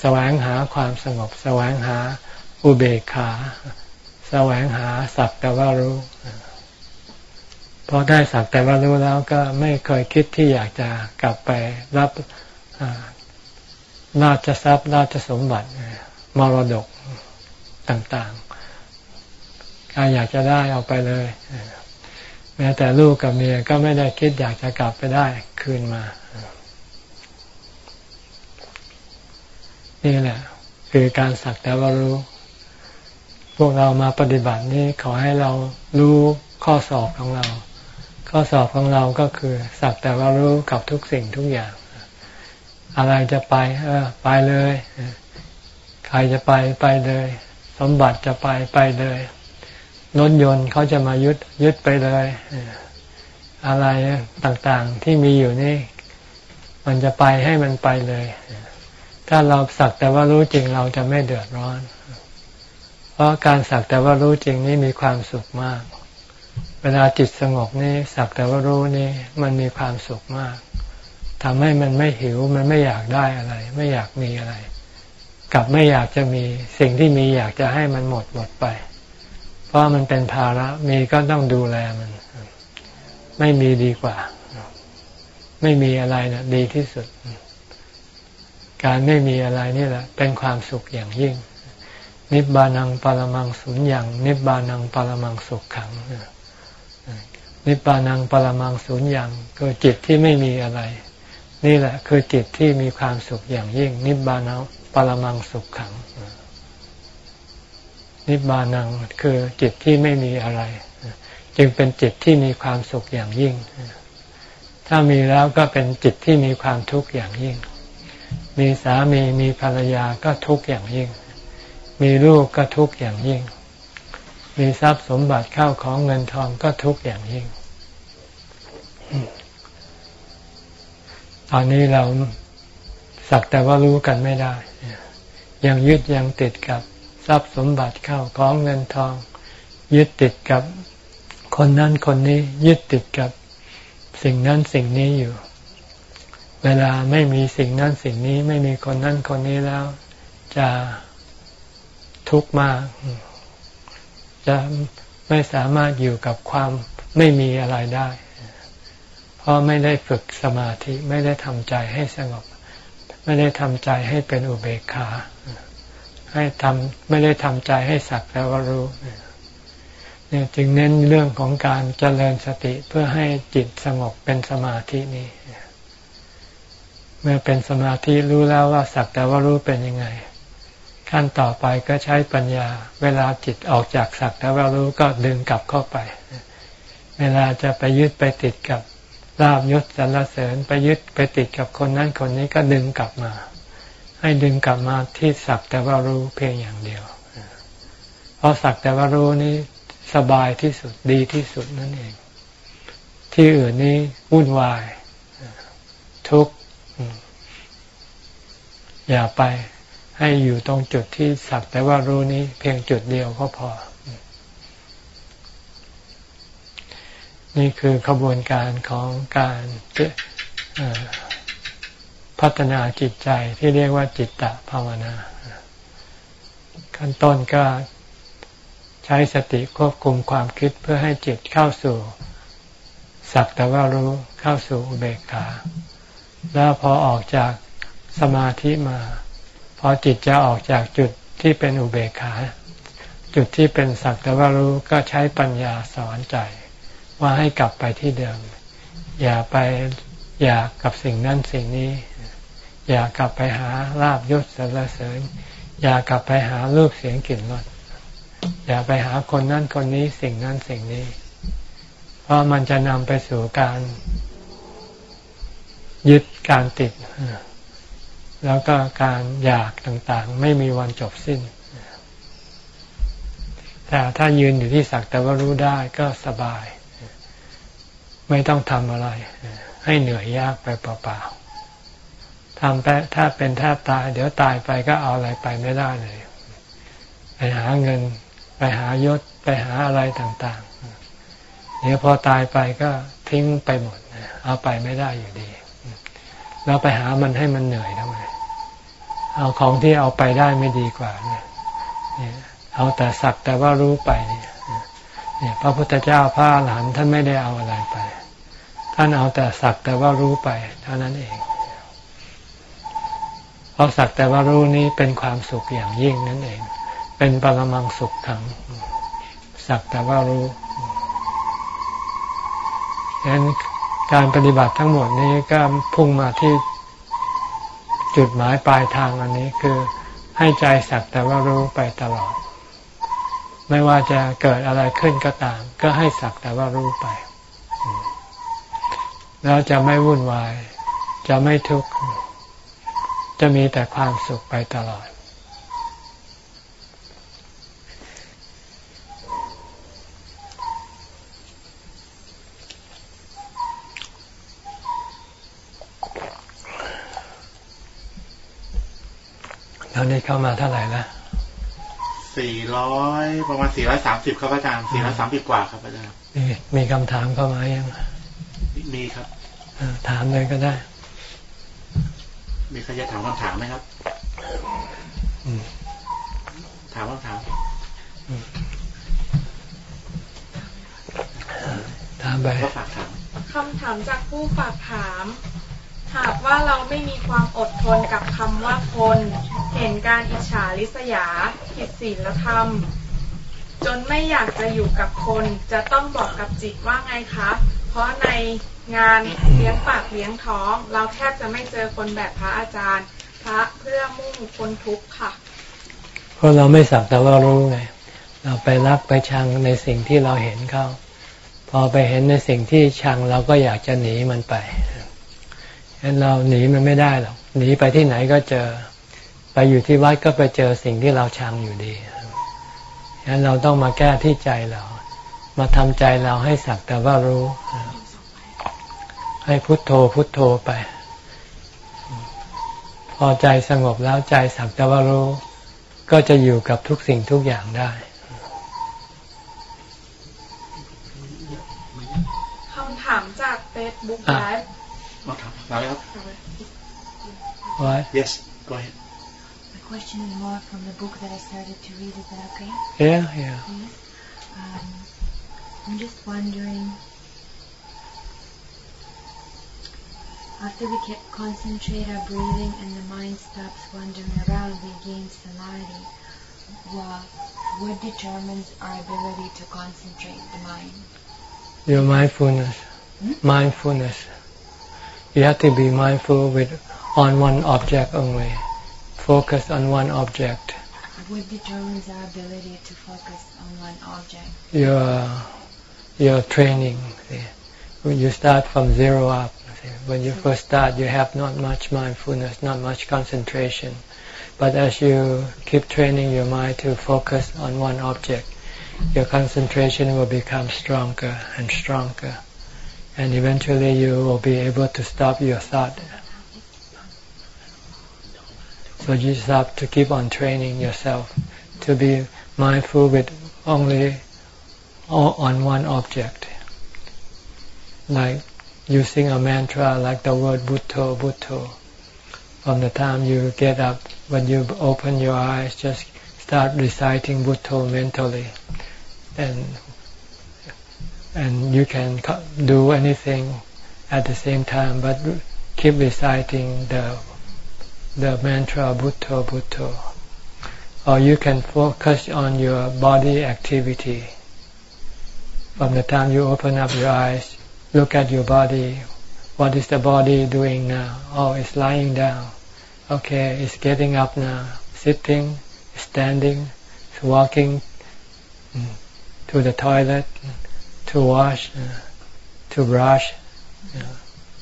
แสวงหาความสงบ แสวงหาอุเบกขา แสวงหาสักแต่ว่ารู้พอได้สักแต่ว่ารู้แล้วก็ไม่เคยคิดที่อยากจะกลับไปรับราชทรัพย์ราชสมบัติมรดก ต่างๆใครอยากจะได้เอาไปเลยแม้แต่ลูกกับเมียก็ไม่ได้คิดอยากจะกลับไปได้คืนมา นี่แหละ คือการสักแต่ว่ารู้ พวกเรามาปฏิบัตินี้ขอให้เรารู้ข้อสอบของเรา ข้อสอบของเราก็คือสักแต่ว่ารู้กับทุกสิ่งทุกอย่าง อะไรจะไป เออ ไปเลย ใครจะไปไปเลย สมบัติจะไปไปเลยรถยนต์เขาจะมายึดยึดไปเลย อะไรต่างๆที่มีอยู่นี่ มันจะไปให้มันไปเลย ถ้าเราสักแต่ว่ารู้จริงเราจะไม่เดือดร้อน เพราะการสักแต่ว่ารู้จริงนี่มีความสุขมาก เวลาจิตสงบนี่สักแต่ว่ารู้นี่มันมีความสุขมากทำให้มันไม่หิวมันไม่อยากได้อะไร ไม่อยากมีอะไร กลับไม่อยากจะมีสิ่งที่มีอยากจะให้มันหมดหมดไป เพราะมันเป็นภาระมีก็ต้องดูแลมัน ไม่มีดีกว่า ไม่มีอะไรนะดีที่สุด การไม่มีอะไรนี่แหละ เป็นความสุขอย่างยิ่ง นิบานังปรมังสุญญ์นิบานังปรมังสุขขังนิบานังปรมังสุญญ์คือจิตที่ไม่มีอะไร นี่แหละ คือจิตที่มีความสุขอย่างยิ่ง นิบานัง ปรมังสุขขัง นิบานังคือจิตที่ไม่มีอะไร จึงเป็นจิตที่มีความสุขอย่างยิ่ง ถ้ามีแล้วก็เป็นจิตที่มีความทุกข์อย่างยิ่ง มีสามีมีภรรยาก็ทุกข์อย่างยิ่ง มีลูกก็ทุกข์อย่างยิ่ง มีทรัพย์สมบัติเข้าของเงินทองก็ทุกข์อย่างยิ่งตอนนี้เราสักแต่ว่ารู้กันไม่ได้ ยังยึดยังติดกับทรัพย์สมบัติเข้าของเงินทอง ยึดติดกับคนนั้นคนนี้ยึดติดกับสิ่งนั้นสิ่งนี้อยู่ เวลาไม่มีสิ่งนั้นสิ่งนี้ไม่มีคนนั้นคนนี้แล้ว จะทุกข์มาก จะไม่สามารถอยู่กับความไม่มีอะไรได้ เพราะไม่ได้ฝึกสมาธิไม่ได้ทำใจให้สงบ ไม่ได้ทำใจให้เป็นอุเบกขา ให้ทำไม่ได้ทำใจให้สักแล้วก็รู้เนี่ยจึงเน้นเรื่องของการเจริญสติเพื่อให้จิตสงบเป็นสมาธินี้ เมื่อเป็นสมาธิรู้แล้วว่าสักแต่ว่ารู้เป็นยังไง ขั้นต่อไปก็ใช้ปัญญา เวลาจิตออกจากสักแต่ว่ารู้ก็ดึงกลับเข้าไป เวลาจะไปยึดไปติดกับลาบยศสรรเสริญไปยึดไปติดกับคนนั้นคนนี้ก็ดึงกลับมา ให้ดึงกลับมาที่สักแต่ว่ารู้เพียงอย่างเดียว เพราะสักแต่ว่ารู้นี้สบายที่สุดดีที่สุดนั่นเอง ที่อื่นนี้วุ่นวาย ทุกข์อย่าไปให้อยู่ตรงจุดที่สักแต่ว่ารู้นี้ เพียงจุดเดียวก็พอ นี่คือขบวนการของการ พัฒนาจิตใจที่เรียกว่าจิตตภาวนา ขั้นต้นก็ใช้สติควบคุมความคิดเพื่อให้จิตเข้าสู่ สักแต่ว่ารู้เข้าสู่อุเบกขา แล้วพอออกจากสมาธิมา พอจิตจะออกจากจุดที่เป็นอุเบกขา จุดที่เป็นสักแต่ว่ารู้ก็ใช้ปัญญาสอนใจ ว่าให้กลับไปที่เดิม อย่าไปอยากกับสิ่งนั้นสิ่งนี้ อย่ากลับไปหาลาบยศสรรเสริญ อย่ากลับไปหารูปเสียงกลิ่นรสอย่าไปหาคนนั้นคนนี้สิ่งนั้นสิ่งนี้ เพราะมันจะนำไปสู่การยึดการติด แล้วก็การอยากต่างๆ ไม่มีวันจบสิ้น แต่ถ้ายืนอยู่ที่สักแต่ว่ารู้ได้ก็สบาย ไม่ต้องทำอะไร ให้เหนื่อยยากไปเปล่าๆ ทำไปถ้าเป็นถ้าตาย เดี๋ยวตายไปก็เอาอะไรไปไม่ได้เลย ไปหาเงิน ไปหายศไปหาอะไรต่างๆ เดี๋ยวพอตายไปก็ทิ้งไปหมดเอาไปไม่ได้อยู่ดีเราไปหามันให้มันเหนื่อยทำไมเอาของที่เอาไปได้ไม่ดีกว่าเนี่ยเอาแต่สักแต่ว่ารู้ไปเนี่ยพระพุทธเจ้าพระหลานท่านไม่ได้เอาอะไรไป ท่านเอาแต่สักแต่ว่ารู้ไป เท่านั้นเอง เพราะสักแต่ว่ารู้นี้เป็นความสุขอย่างยิ่งนั่นเอง เป็นปรมังสุขขัง สักแต่ว่ารู้ฉะนั้นการปฏิบัติทั้งหมดนี้ก็พุ่งมาที่จุดหมายปลายทางอันนี้คือให้ใจสักแต่ว่ารู้ไปตลอด ไม่ว่าจะเกิดอะไรขึ้นก็ตาม ก็ให้สักแต่ว่ารู้ไป แล้วจะไม่วุ่นวาย จะไม่ทุกข์ จะมีแต่ความสุขไปตลอดตอนนี้เข้ามาเท่าไหร่ละสี่ร้อยประมาณสี่ร้อยสามสิบครับอาจารย์สี่ร้อยสามสิบกว่าครับอาจารย์มีมีคำถามเข้ามายัง มีครับถามเลยก็ได้ มีใครจะถามคำถามไหมครับถามคำถามถามไปคำถามจากผู้ฝากถาม หากว่าเราไม่มีความอดทนกับคำว่าคน เห็นการอิจฉาริษยา ผิดศีลธรรม จนไม่อยากจะอยู่กับคน จะต้องบอกกับจิตว่าไงคะ เพราะใน งานเลี้ยงปากเลี้ยงท้อง เราแทบจะไม่เจอคนแบบพระอาจารย์ พระเพื่อมุ่งคนทุกข์ค่ะ เพราะเราไม่สักแต่ว่ารู้ไง เราไปรักไปชังในสิ่งที่เราเห็นเขา พอไปเห็นในสิ่งที่ชังเราก็อยากจะหนีมันไปฉะนั้นเราหนีมันไม่ได้หรอก หนีไปที่ไหนก็เจอ ไปอยู่ที่วัดก็ไปเจอสิ่งที่เราชังอยู่ดีฉะนั้นเราต้องมาแก้ที่ใจเรา มาทำใจเราให้สักแต่ว่ารู้ ให้พุทโธพุทโธไป พอใจสงบแล้วใจสักแต่ว่ารู้ก็จะอยู่กับทุกสิ่งทุกอย่างได้คำถามจากเฟซบุ๊กไลฟ์มาถามมาเลยครับ What? Yes, go ahead. My question is more from the book that I started to read. Is that okay? Yeah, yeah. Yes. Um, I'm just wondering, after we can concentrate our breathing and the mind stops wandering around, we gain samadhi. Well, what determines our ability to concentrate the mind? Your mindfulness. Hmm? Mindfulness. You have to be mindful with on one object only. Focus on one object. What determines our ability to focus on one object? Your your training. When you start from zero up, when you first start, you have not much mindfulness, not much concentration. But as you keep training your mind to focus on one object, your concentration will become stronger and stronger and eventually you will be able to stop your thought. So you just have to keep on training yourself to be mindful with only on one object. Like using a mantra like the word Bhutto, Bhutto. From the time you get up, when you open your eyes, just start reciting Bhutto mentally. And and you can do anything at the same time, but keep reciting the the mantra Bhutto Bhutto. Or you can focus on your body activity. From the time you open up your eyes, look at your body. What is the body doing now? Oh, it's lying down. Okay, it's getting up now. Sitting, standing, walking mm, to the toilet to wash, uh, to brush,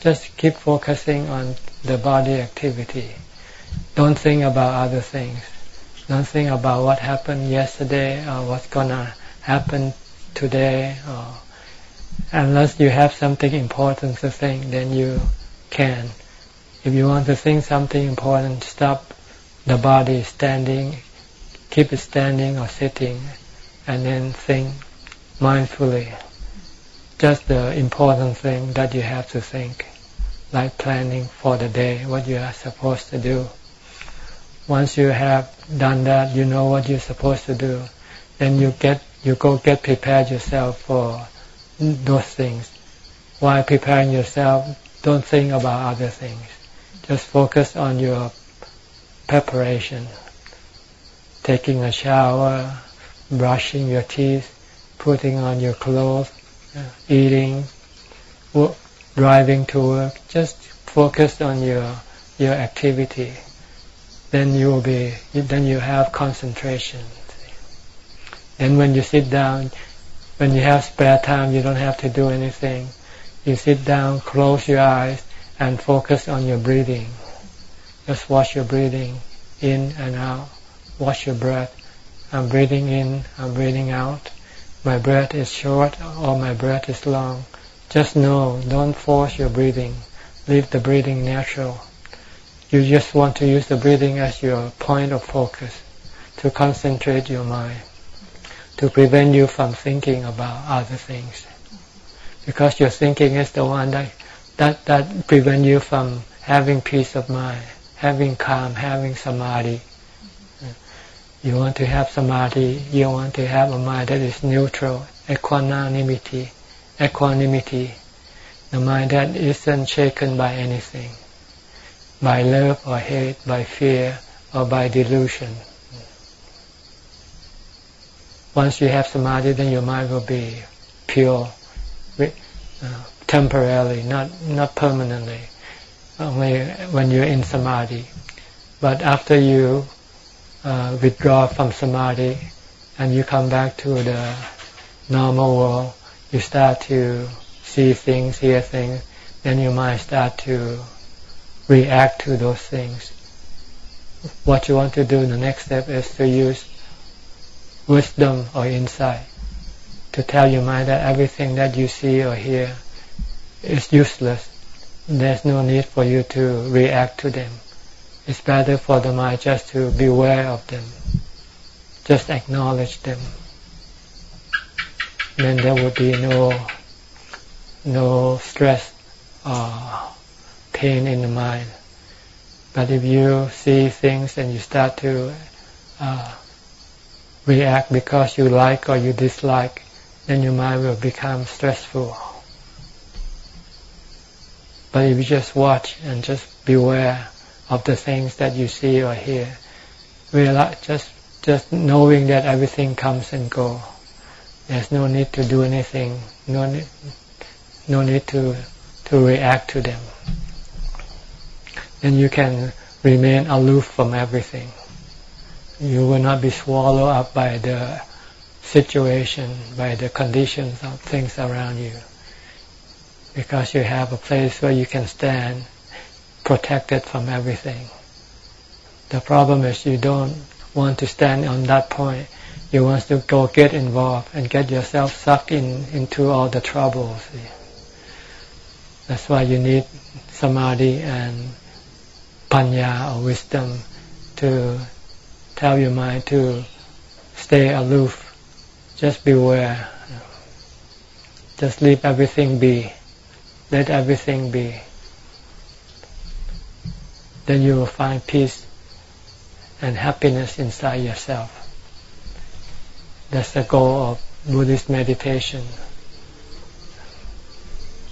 Just keep focusing on the body activity. Don't think about other things. Don't think about what happened yesterday or what's gonna happen today. Or unless you have something important to think, then you can. If you want to think something important, stop the body standing, keep it standing or sitting, and then think mindfully. Just the important thing that you have to think, like planning for the day, what you are supposed to do. Once you have done that, you know what you're supposed to do, then you get you go get prepared yourself for those things. While preparing yourself, don't think about other things. Just focus on your preparation. Taking a shower, brushing your teeth, putting on your clothes, eating, driving to work. Just focus on your your activity. Then you will be. Then you have concentration. And when you sit down, when you have spare time, you don't have to do anything. You sit down, close your eyes, and focus on your breathing. Just watch your breathing in and out. Watch your breath. I'm breathing in, I'm breathing out. My breath is short or my breath is long. Just know, don't force your breathing. Leave the breathing natural. You just want to use the breathing as your point of focus to concentrate your mind, to prevent you from thinking about other things. Because your thinking is the one that, that, that prevent you from having peace of mind having calm, having samadhi. You want to have samadhi, you want to have a mind that is neutral, equanimity, equanimity, the mind that isn't shaken by anything, by love or hate, by fear or by delusion. Once you have samadhi, then your mind will be pure, uh, temporarily, not not permanently only when you're in samadhi. But after you uh, withdraw from samadhi and you come back to the normal world, you start to see things, hear things, then your mind start to react to those things. What you want to do, in the next step is to use wisdom or insight to tell your mind that everything that you see or hear is useless there's no need for you to react to them. It's better for the mind just to beware of them. Just acknowledge them. Then there would be no no stress or pain in the mind. But if you see things and you start to uh, react because you like or you dislike, then your mind will become stressful. But if you just watch and just beware of the things that you see or hear, realize just just knowing that everything comes and goes. There's no need to do anything. No need, no need to to react to them. And you can remain aloof from everything. You will not be swallowed up by the situation, by the conditions of things around you because you have a place where you can stand protected from everything. The problem is you don't want to stand on that point. You want to go get involved and get yourself sucked in into all the troubles. That's why you need samadhi and panya or wisdom to tell your mind to stay aloof. Just beware. Just leave everything be. Let everything be. Then you will find peace and happiness inside yourself. That's the goal of Buddhist meditation.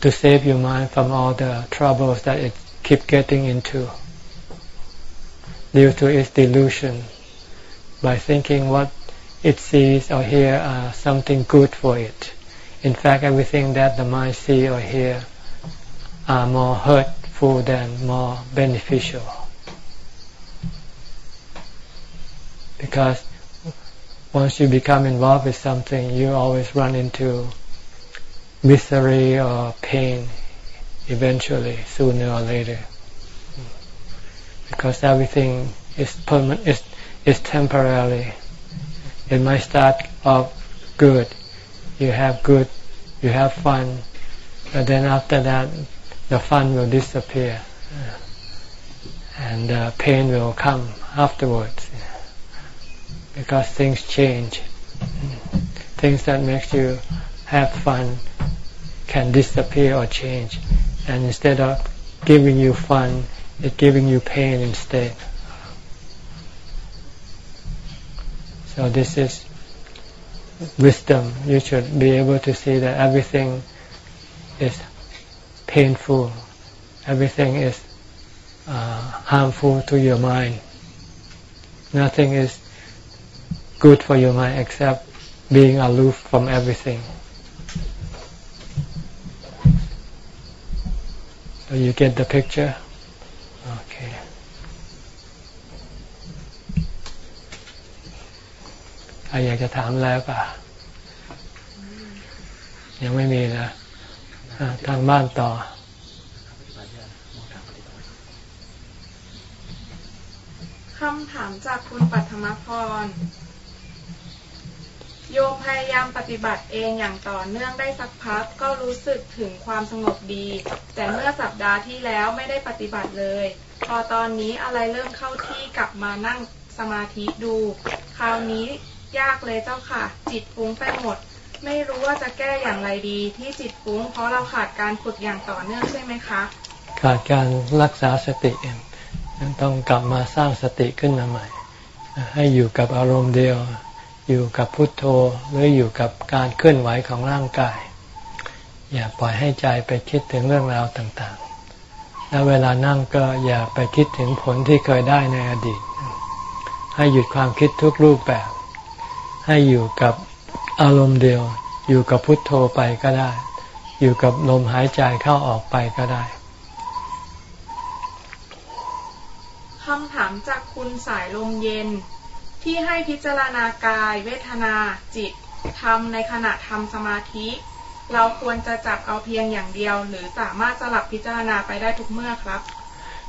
To save your mind from all the troubles that it keep getting into due to its delusion by thinking what it sees or hear are something good for it. In fact, everything that the mind see or hear are more hurtful than more beneficial. Because once you become involved with something, you always run into misery or pain eventually, sooner or later. Because everything is permanent, is, is temporary. It might start off good. You have good, you have fun, but then after that, the fun will disappear. And uh, pain will come afterwards. Because things change. Things that makes you have fun can disappear or change. And instead of giving you fun, it's giving you pain instead. So this is wisdom. You should be able to see that everything is painful. Everything is uh, harmful to your mind. Nothing is good for your mind except being aloof from everything. So you get the picture? ใครอยากจะถามแล้วป่ะ ยังไม่มีนะทางบ้านต่อคำถามจากคุณปัทมพร โยมพยายามปฏิบัติเองอย่างต่อเนื่องได้สักพักก็รู้สึกถึงความสงบดี แต่เมื่อสัปดาห์ที่แล้วไม่ได้ปฏิบัติเลย พอตอนนี้อะไรเริ่มเข้าที่กลับมานั่งสมาธิดู คราวนี้ ยากเลยเจ้าค่ะ จิตฟุ้งไปหมด ไม่รู้ว่าจะแก้อย่างไรดี ที่จิตฟุ้งเพราะเราขาดการฝึกอย่างต่อเนื่องใช่ไหมคะ ขาดการรักษาสติต้องกลับมาสร้างสติขึ้นมาใหม่ ให้อยู่กับอารมณ์เดียว อยู่กับพุทโธหรืออยู่กับการเคลื่อนไหวของร่างกาย อย่าปล่อยให้ใจไปคิดถึงเรื่องราวต่างๆ แล้วเวลานั่งก็อย่าไปคิดถึงผลที่เคยได้ในอดีต ให้หยุดความคิดทุกรูปแบบ ให้อยู่กับอารมณ์เดียว อยู่กับพุทโธไปก็ได้ อยู่กับลมหายใจเข้าออกไปก็ได้คำถามจากคุณสายลมเย็น ที่ให้พิจารณากาย เวทนาจิตทำในขณะทำสมาธิ เราควรจะจับเอาเพียงอย่างเดียว หรือสามารถสลับพิจารณาไปได้ทุกเมื่อครับ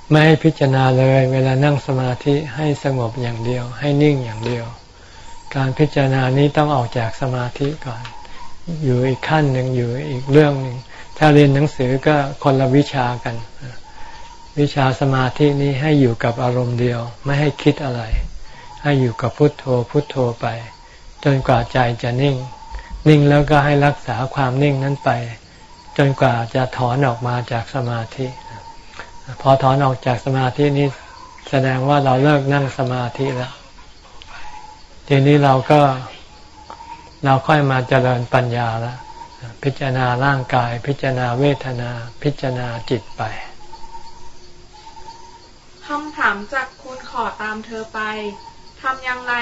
ไม่ให้พิจารณาเลย เวลานั่งสมาธิให้สงบอย่างเดียว ให้นิ่งอย่างเดียว การพิจารณานี้ต้องออกจากสมาธิก่อน อยู่อีกขั้นหนึ่งอยู่อีกเรื่องหนึ่งถ้าเรียนหนังสือก็คนละวิชากัน วิชาสมาธินี้ให้อยู่กับอารมณ์เดียว ไม่ให้คิดอะไร ให้อยู่กับพุทโธพุทโธไป จนกว่าใจจะนิ่ง นิ่งแล้วก็ให้รักษาความนิ่งนั้นไป จนกว่าจะถอนออกมาจากสมาธิ พอถอนออกจากสมาธินี้แสดงว่าเราเลิกนั่งสมาธิแล้ว ทีนี้เราก็เราค่อยมาเจริญปัญญาแล้วพิจารณาร่างกาย พิจารณาเวทนา พิจารณาจิตไปคำถามจากคุณขอตามเธอไปทำอย่างไร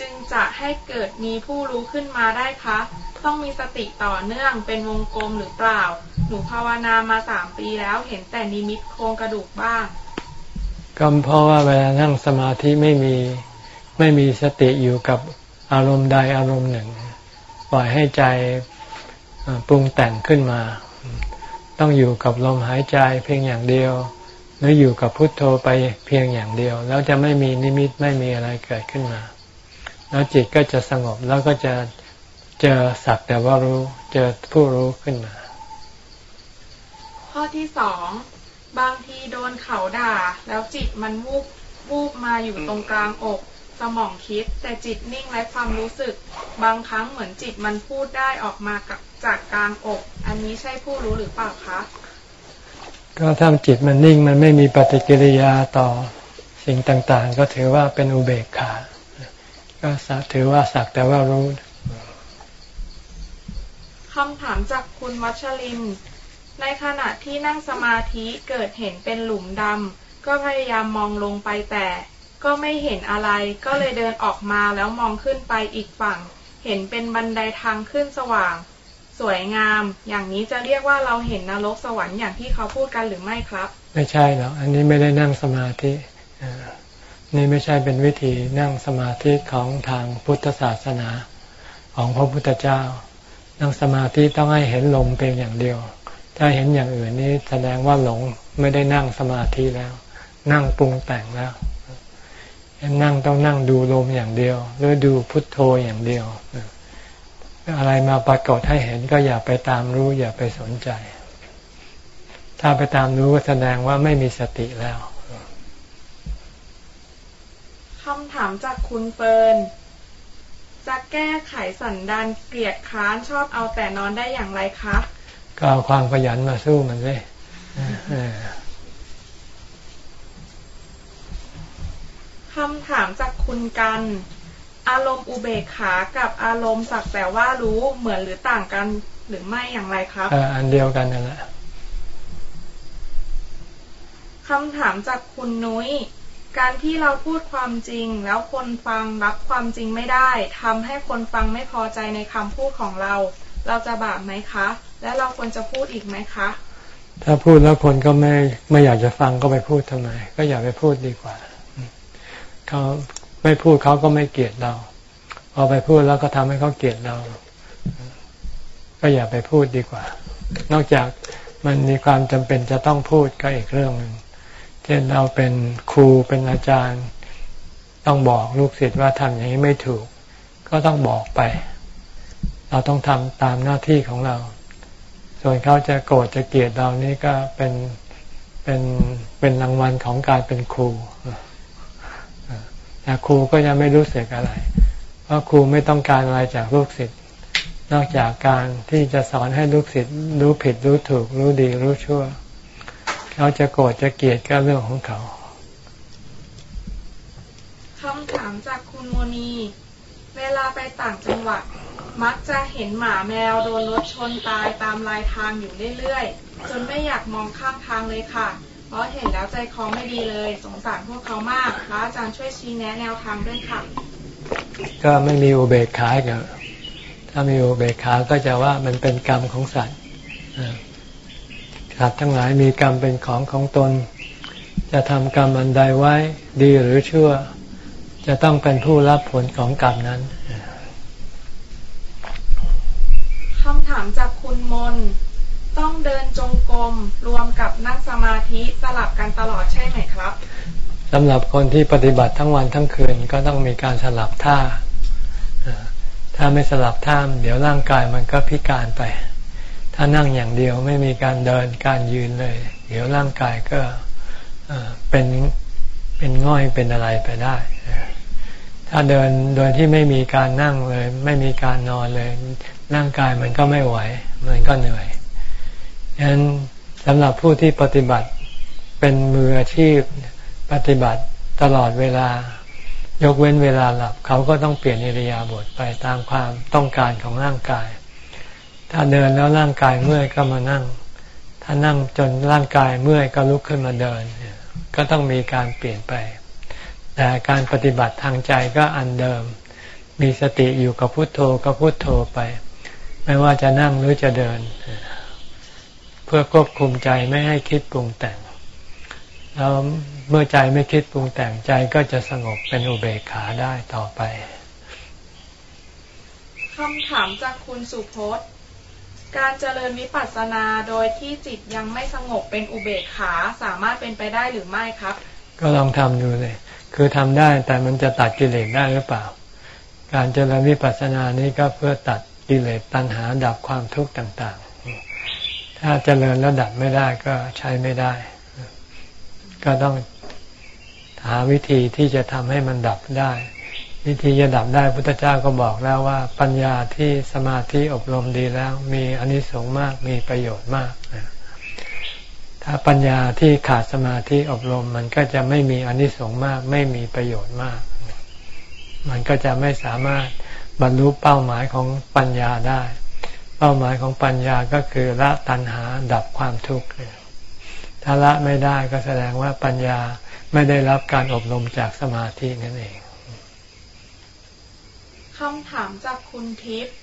จึงจะให้เกิดมีผู้รู้ขึ้นมาได้คะ ต้องมีสติต่อเนื่องเป็นวงกลมหรือเปล่า หนูภาวนามาสามปีแล้วเห็นแต่นิมิตโครงกระดูกบ้าง ก็เพราะว่าเวลานั่งสมาธิไม่มี ไม่มีสติอยู่กับอารมณ์ใดอารมณ์หนึ่ง ปล่อยให้ใจปรุงแต่งขึ้นมา ต้องอยู่กับลมหายใจเพียงอย่างเดียว หรืออยู่กับพุทโธไปเพียงอย่างเดียว แล้วจะไม่มีนิมิตไม่มีอะไรเกิดขึ้นมา แล้วจิตก็จะสงบแล้วก็จะเจอสักแต่ว่ารู้เจอผู้รู้ขึ้นมา ข้อที่สองบางทีโดนเขาด่า แล้วจิตมันวูบวูบมาอยู่ตรงกลางอก สมองคิดแต่จิตนิ่งและความรู้สึก บางครั้งเหมือนจิตมันพูดได้ออกมาจากกลางอก อันนี้ใช่ผู้รู้หรือเปล่าคะก็ถ้าจิตมันนิ่งมันไม่มีปฏิกิริยาต่อสิ่งต่างๆ ก็ถือว่าเป็นอุเบกขา ก็ถือว่าสักแต่ว่ารู้คำถามจากคุณวัชริน ในขณะที่นั่งสมาธิเกิดเห็นเป็นหลุมดำก็พยายามมองลงไปแต่ ก็ไม่เห็นอะไร ก็เลยเดินออกมาแล้วมองขึ้นไปอีกฝั่ง เห็นเป็นบันไดทางขึ้นสว่าง สวยงาม อย่างนี้จะเรียกว่าเราเห็นนรกสวรรค์อย่างที่เขาพูดกันหรือไม่ครับ ไม่ใช่หรอก อันนี้ไม่ได้นั่งสมาธิ นี่ไม่ใช่เป็นวิธีนั่งสมาธิของทางพุทธศาสนาของพระพุทธเจ้า นั่งสมาธิต้องให้เห็นลมเพียงอย่างเดียว ถ้าเห็นอย่างอื่นนี้แสดงว่าหลงไม่ได้นั่งสมาธิแล้ว นั่งปรุงแต่งแล้ว นั่งต้องนั่งดูลมอย่างเดียว หรือดูพุทโธอย่างเดียว อะไรมาปรากฏให้เห็นก็อย่าไปตามรู้อย่าไปสนใจ ถ้าไปตามรู้ก็แสดงว่าไม่มีสติแล้วคำถามจากคุณเฟิร์นจะแก้ไขสันดานเกลียดค้านชอบเอาแต่นอนได้อย่างไรคะ ก็เอาความขยันมาสู้มันเลย คำถามจากคุณกัน อารมณ์อุเบกขากับอารมณ์สักแต่ว่ารู้เหมือนหรือต่างกันหรือไม่อย่างไรครับอันเดียวกันนั่นแหละคำถามจากคุณนุ้ย การที่เราพูดความจริง แล้วคนฟังรับความจริงไม่ได้ทำให้คนฟังไม่พอใจในคำพูดของเรา เราจะบาปไหมคะ และเราควรจะพูดอีกไหมคะ ถ้าพูดแล้วคนก็ไม่ไม่อยากจะฟังก็ไปพูดทำไม ก็อย่าไปพูดดีกว่า เขาไม่พูดเขาก็ไม่เกลียดเราพอไปพูดแล้วก็ทำให้เขาเกลียดเรา ก็อย่าไปพูดดีกว่า นอกจากมันมีความจำเป็นจะต้องพูดก็อีกเรื่องหนึ่งเช่นเราเป็นครูเป็นอาจารย์ ต้องบอกลูกศิษย์ว่าทำอย่างนี้ไม่ถูก ก็ต้องบอกไป เราต้องทำตามหน้าที่ของเรา ส่วนเขาจะโกรธจะเกลียดเรานี่ก็เป็นเป็นเป็นรางวัลของการเป็นครู แต่ครูก็ยังไม่รู้สึกอะไร เพราะครูไม่ต้องการอะไรจากลูกศิษย์นอกจากการที่จะสอนให้ลูกศิษย์รู้ผิดรู้ถูก รู้ดีรู้ชั่ว เขาจะโกรธจะเกลียดก็เรื่องของเขาคำถามจากคุณโมนี เวลาไปต่างจังหวัด มักจะเห็นหมาแมวโดนรถชนตายตามลายทางอยู่เรื่อยๆ จนไม่อยากมองข้ามทางเลยค่ะ เพราะเห็นแล้วใจคอไม่ดีเลย สงสารพวกเขามากพระอาจารย์ช่วยชี้แนะแนวทางด้วยค่ะ ก็ไม่มีอุเบกขาเกิดถ้ามีอุเบกขาก็จะว่ามันเป็นกรรมของสัตว์สัตว์ทั้งหลายมีกรรมเป็นของของตน จะทำกรรมอันใดไว้ดีหรือชั่ว จะต้องเป็นผู้รับผลของกรรมนั้นคำถามจากคุณมน ต้องเดินจงกรมรวมกับนั่งสมาธิสลับกันตลอดใช่ไหมครับสำหรับคนที่ปฏิบัติทั้งวันทั้งคืนก็ต้องมีการสลับท่า ถ้าไม่สลับท่าเดี๋ยวร่างกายมันก็พิการไป ถ้านั่งอย่างเดียวไม่มีการเดินการยืนเลย เดี๋ยวร่างกายก็เป็นเป็นง่อยเป็นอะไรไปได้ ถ้าเดินโดยที่ไม่มีการนั่งเลย ไม่มีการนอนเลย ร่างกายมันก็ไม่ไหว มันก็เหนื่อย ฉะนั้นสำหรับผู้ที่ปฏิบัติเป็นมืออาชีพปฏิบัติตลอดเวลา ยกเว้นเวลาหลับ เขาก็ต้องเปลี่ยนอิริยาบถไปตามความต้องการของร่างกาย ถ้าเดินแล้วร่างกายเมื่อยก็มานั่ง ถ้านั่งจนร่างกายเมื่อยก็ลุกขึ้นมาเดิน ก็ต้องมีการเปลี่ยนไป แต่การปฏิบัติทางใจก็อันเดิม มีสติอยู่กับพุทโธก็พุทโธไป ไม่ว่าจะนั่งหรือจะเดิน เพื่อควบคุมใจไม่ให้คิดปรุงแต่ง แล้วเมื่อใจไม่คิดปรุงแต่งใจก็จะสงบเป็นอุเบกขาได้ต่อไปคำถามจากคุณสุพจน์การเจริญวิปัสสนาโดยที่จิตยังไม่สงบเป็นอุเบกขาสามารถเป็นไปได้หรือไม่ครับ ก็ลองทำดูเลย คือทำได้แต่มันจะตัดกิเลสได้หรือเปล่า การเจริญวิปัสสนานี้ก็เพื่อตัดกิเลสตัณหาดับความทุกข์ต่างๆ ถ้าเจริญแล้วดับไม่ได้ก็ใช้ไม่ได้ ก็ต้องหาวิธีที่จะทำให้มันดับได้ วิธีจะดับได้พุทธเจ้าก็บอกแล้วว่า ปัญญาที่สมาธิอบรมดีแล้ว มีอนิสงส์มากมีประโยชน์มาก ถ้าปัญญาที่ขาดสมาธิอบรมมันก็จะไม่มีอนิสงส์มาก ไม่มีประโยชน์มาก มันก็จะไม่สามารถบรรลุเป้าหมายของปัญญาได้ เป้าหมายของปัญญาก็คือละตัณหาดับความทุกข์ถ้าละไม่ได้ก็แสดงว่าปัญญาไม่ได้รับการอบรมจากสมาธินั่นเองคำถามจากคุณทิพย์